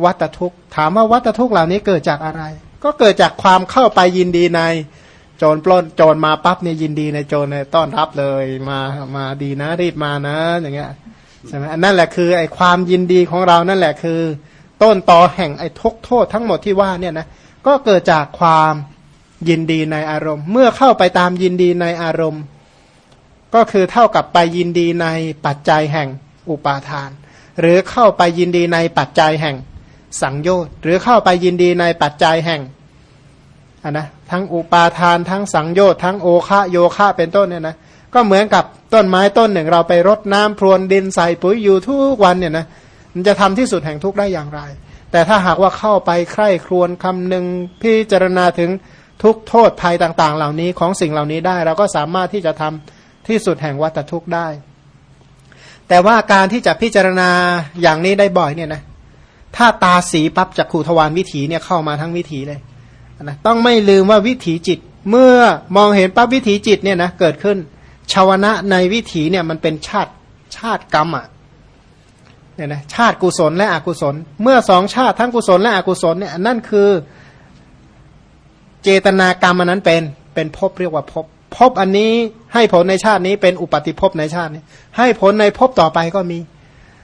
วัตทุกข์ ถามว่าวัตทุกข์เหล่านี้เกิดจากอะไร ก็เกิดจากความเข้าไปยินดีในโจรปล้นโจรมาปั๊บเนี่ยยินดีในโจรในต้อนรับเลยมามาดีนะรีบมานะอย่างเงี้ยใช่ไหมนั่นแหละคือไอ้ความยินดีของเรานั่นแหละคือ ต้นตอแห่งไอ้ทุกโทษทั้งหมดที่ว่าเนี่ยนะก็เกิดจากความ ยินดีในอารมณ์ เมื่อเข้าไปตามยินดีในอารมณ์ ก็คือเท่ากับไปยินดีในปัจจัยแห่งอุปาทาน หรือเข้าไปยินดีในปัจจัยแห่งสังโยชน์ หรือเข้าไปยินดีในปัจจัยแห่งอันนะทั้งอุปาทานทั้งสังโยชน์ทั้งโอคะโยคะเป็นต้นเนี่ยนะก็เหมือนกับต้นไม้ต้นหนึ่งเราไปรดน้ำพรวนดินใส่ปุ๋ยอยู่ทุกวันเนี่ยนะมันจะทำที่สุดแห่งทุกข์ได้อย่างไร แต่ถ้าหากว่าเข้าไปใคร่ครวญคำหนึ่งพิจารณาถึง ทุกโทษภัยต่าง ๆ เหล่านี้ของสิ่งเหล่านี้ได้ เราก็สามารถที่จะทำที่สุดแห่งวัฏทุกข์ได้ แต่ว่าการที่จะพิจารณาอย่างนี้ได้บ่อยเนี่ยนะถ้าตาสีปั๊บจากขูทวารวิถีเนี่ยเข้ามาทั้งวิถีเลยนะต้องไม่ลืมว่าวิถีจิต เมื่อมองเห็นปั๊บวิถีจิตเนี่ยนะเกิดขึ้นชาวนะในวิถีเนี่ยมันเป็นชาติชาติกรรมอะเนี่ยนะชาติกุศลและอกุศล เมื่อสองชาติทั้งกุศลและอกุศลเนี่ยนั่นคือ เจตนากรรมอันนั้นเป็นเป็นภพเรียกว่าภพภพอันนี้ให้ผลในชาตินี้เป็นอุปติภพในชาตินี้ ให้ผลในภพต่อไปก็มี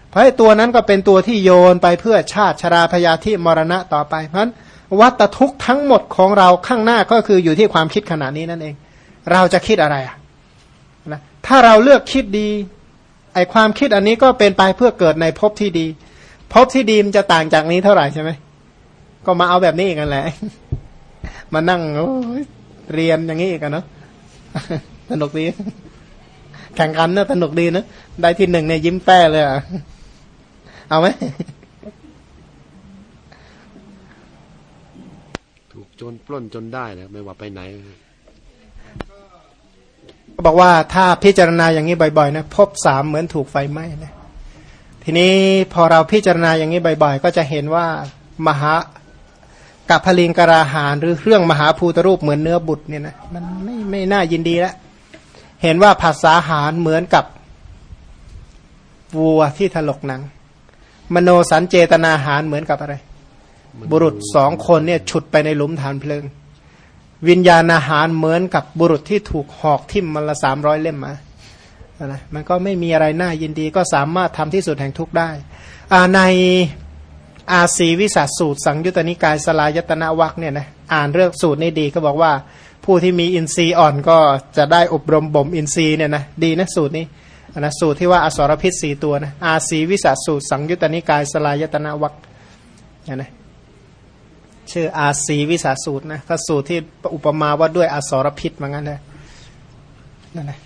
เพราะตัวนั้นก็เป็นตัวที่โยนไปเพื่อชาติชราพยาธิมรณะต่อไปเพราะฉะนั้นวัตทุกข์ทั้งหมดของเราข้างหน้าก็คืออยู่ที่ความคิดขนาดนี้นั่นเอง เราจะคิดอะไรอะนะถ้าเราเลือกคิดดีไอความคิดอันนี้ก็เป็นไปเพื่อเกิดในภพที่ดีภพที่ดีมันจะต่างจากนี้เท่าไหร่ใช่ไหมก็มาเอาแบบนี้กันแหละ มานั่งเรียนอย่างนี้กันเนาะสนุกดี แข่งกันเนะสนุกดีนะได้ที่หนึ่งเนี่ยยิ้มแป้เลยอะ เอาไหมถูกจนปล้นจนได้นะไม่ว่าไปไหนก็บอกว่าถ้าพิจารณาอย่างนี้บ่อยๆนะพบสามเหมือนถูกไฟไหม้นะทีนี้พอเราพิจารณาอย่างนี้บ่อยๆ ก็จะเห็นว่ามหา กับพลิงกราหารหรือเครื่องมหาภูตรูปเหมือนเนื้อบุตรเนี่ยนะมันไม่ไม่น่ายินดีแล้วเห็นว่าภาษาหารเหมือนกับวัวที่ถลกหนัง มโนสันเจตนาหารเหมือนกับอะไร บุรุษสองคนเนี่ยฉุดไปในหลุมฐานเพลิง วิญญาณอาหารเหมือนกับบุรุษที่ถูกหอกทิ่มมันละสามร้อยเล่มมานะมันก็ไม่มีอะไรน่ายินดีก็สามารถทำที่สุดแห่งทุกได้ใน อาศีวิสัสูตรสังยุตตนิกายสลายตนะวักเนี่ยนะอ่านเรื่องสูตรนี้ดีก็บอกว่า ผู้ที่มีอินทรีย์อ่อนก็จะได้อบรมบ่มอินทรีย์เนี่ยนะดีนะสูตรนี้นะสูตรที่ว่าอสรพิษสี่ตัวนะอาศีวิสัสูตรสังยุตตนิกายสลายตนะวักเนี่ยนะชื่ออาศีวิสาสูตรนะก็สูตรที่อุปมาว่าด้วยอสรพิษเหมือนกันนะนั่นแหละ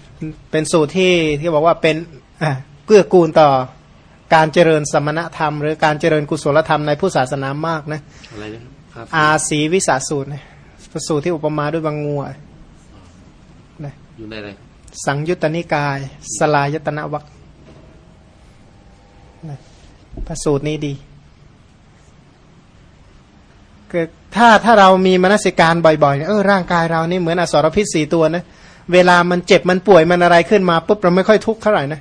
เป็นสูตรที่ที่บอกว่าเป็นเกื้อกูลต่อ การเจริญสมณธรรม หรือการเจริญกุศลธรรมในผู้ศาสนามากนะอะไรนะครับอาศีวิสาสูตรนะสูตรที่อุปมาด้วยบางงัวนะอยู่ในอะไรสังยุตตนิกาย สลายตนะวัคนะพระสูตรนี้ดีคือถ้าถ้าเรามีมนสิการบ่อยๆเนี่ยเออร่างกายเรานี่เหมือนอสรพิษสี่ตัวนะเวลามันเจ็บมันป่วยมันอะไรขึ้นมาปุ๊บเราไม่ค่อยทุกข์เท่าไหร่นะ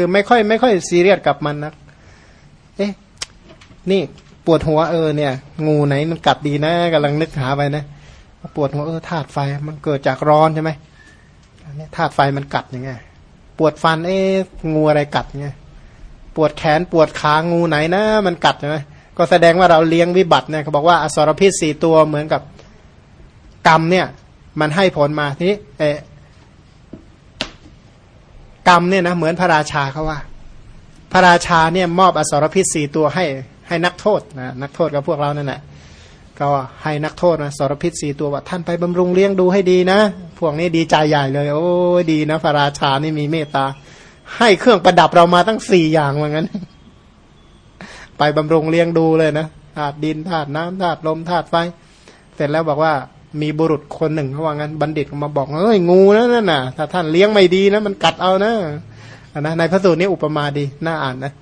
คือไม่ค่อยไม่ค่อยซีเรียสกับมันนะเอ๊ะนี่ปวดหัวเออเนี่ย งูไหนมันกัดดีนะกำลังนึกหาไปนะปวดหัวเออธาตุไฟมันเกิดจากร้อนใช่ไหมอันนี้ธาตุไฟมันกัดยังไงปวดฟันเอ๊ะงูอะไรกัดยังไงปวดแขนปวดขางูไหนนะ มันกัดใช่ไหมก็แสดงว่าเราเลี้ยงวิบัติเนี่ยเขาบอกว่าอสรพิษสี่ตัวเหมือนกับกรรมเนี่ย มันให้ผลมาทีนี้เออ กรรมเนี่ยนะเหมือนพระราชาเขาว่า พระราชาเนี่ยมอบอสรพิษสี่ตัวให้ให้นักโทษนะนักโทษกับพวกเรานั่นแหละก็ให้นักโทษนะสรพิษสี่ตัวว่าท่านไปบำรุงเลี้ยงดูให้ดีนะ พวกนี้ดีใจใหญ่เลย โอ้ดีนะพระราชานี่มีเมตตา ให้เครื่องประดับเรามาตั้งสี่อย่างว่างั้น ไปบำรุงเลี้ยงดูเลยนะธาตุดินธาตุน้ำธาตุลมธาตุไฟ เสร็จแล้วบอกว่า มีบุรุษคนหนึ่งเขาว่างั้นบัณฑิตมาบอกเอ้ยงูนั่นน่ะถ้าท่านเลี้ยงไม่ดีนะมันกัดเอานะนะในพระสูตรนี้อุปมาดีน่าอ่านนะ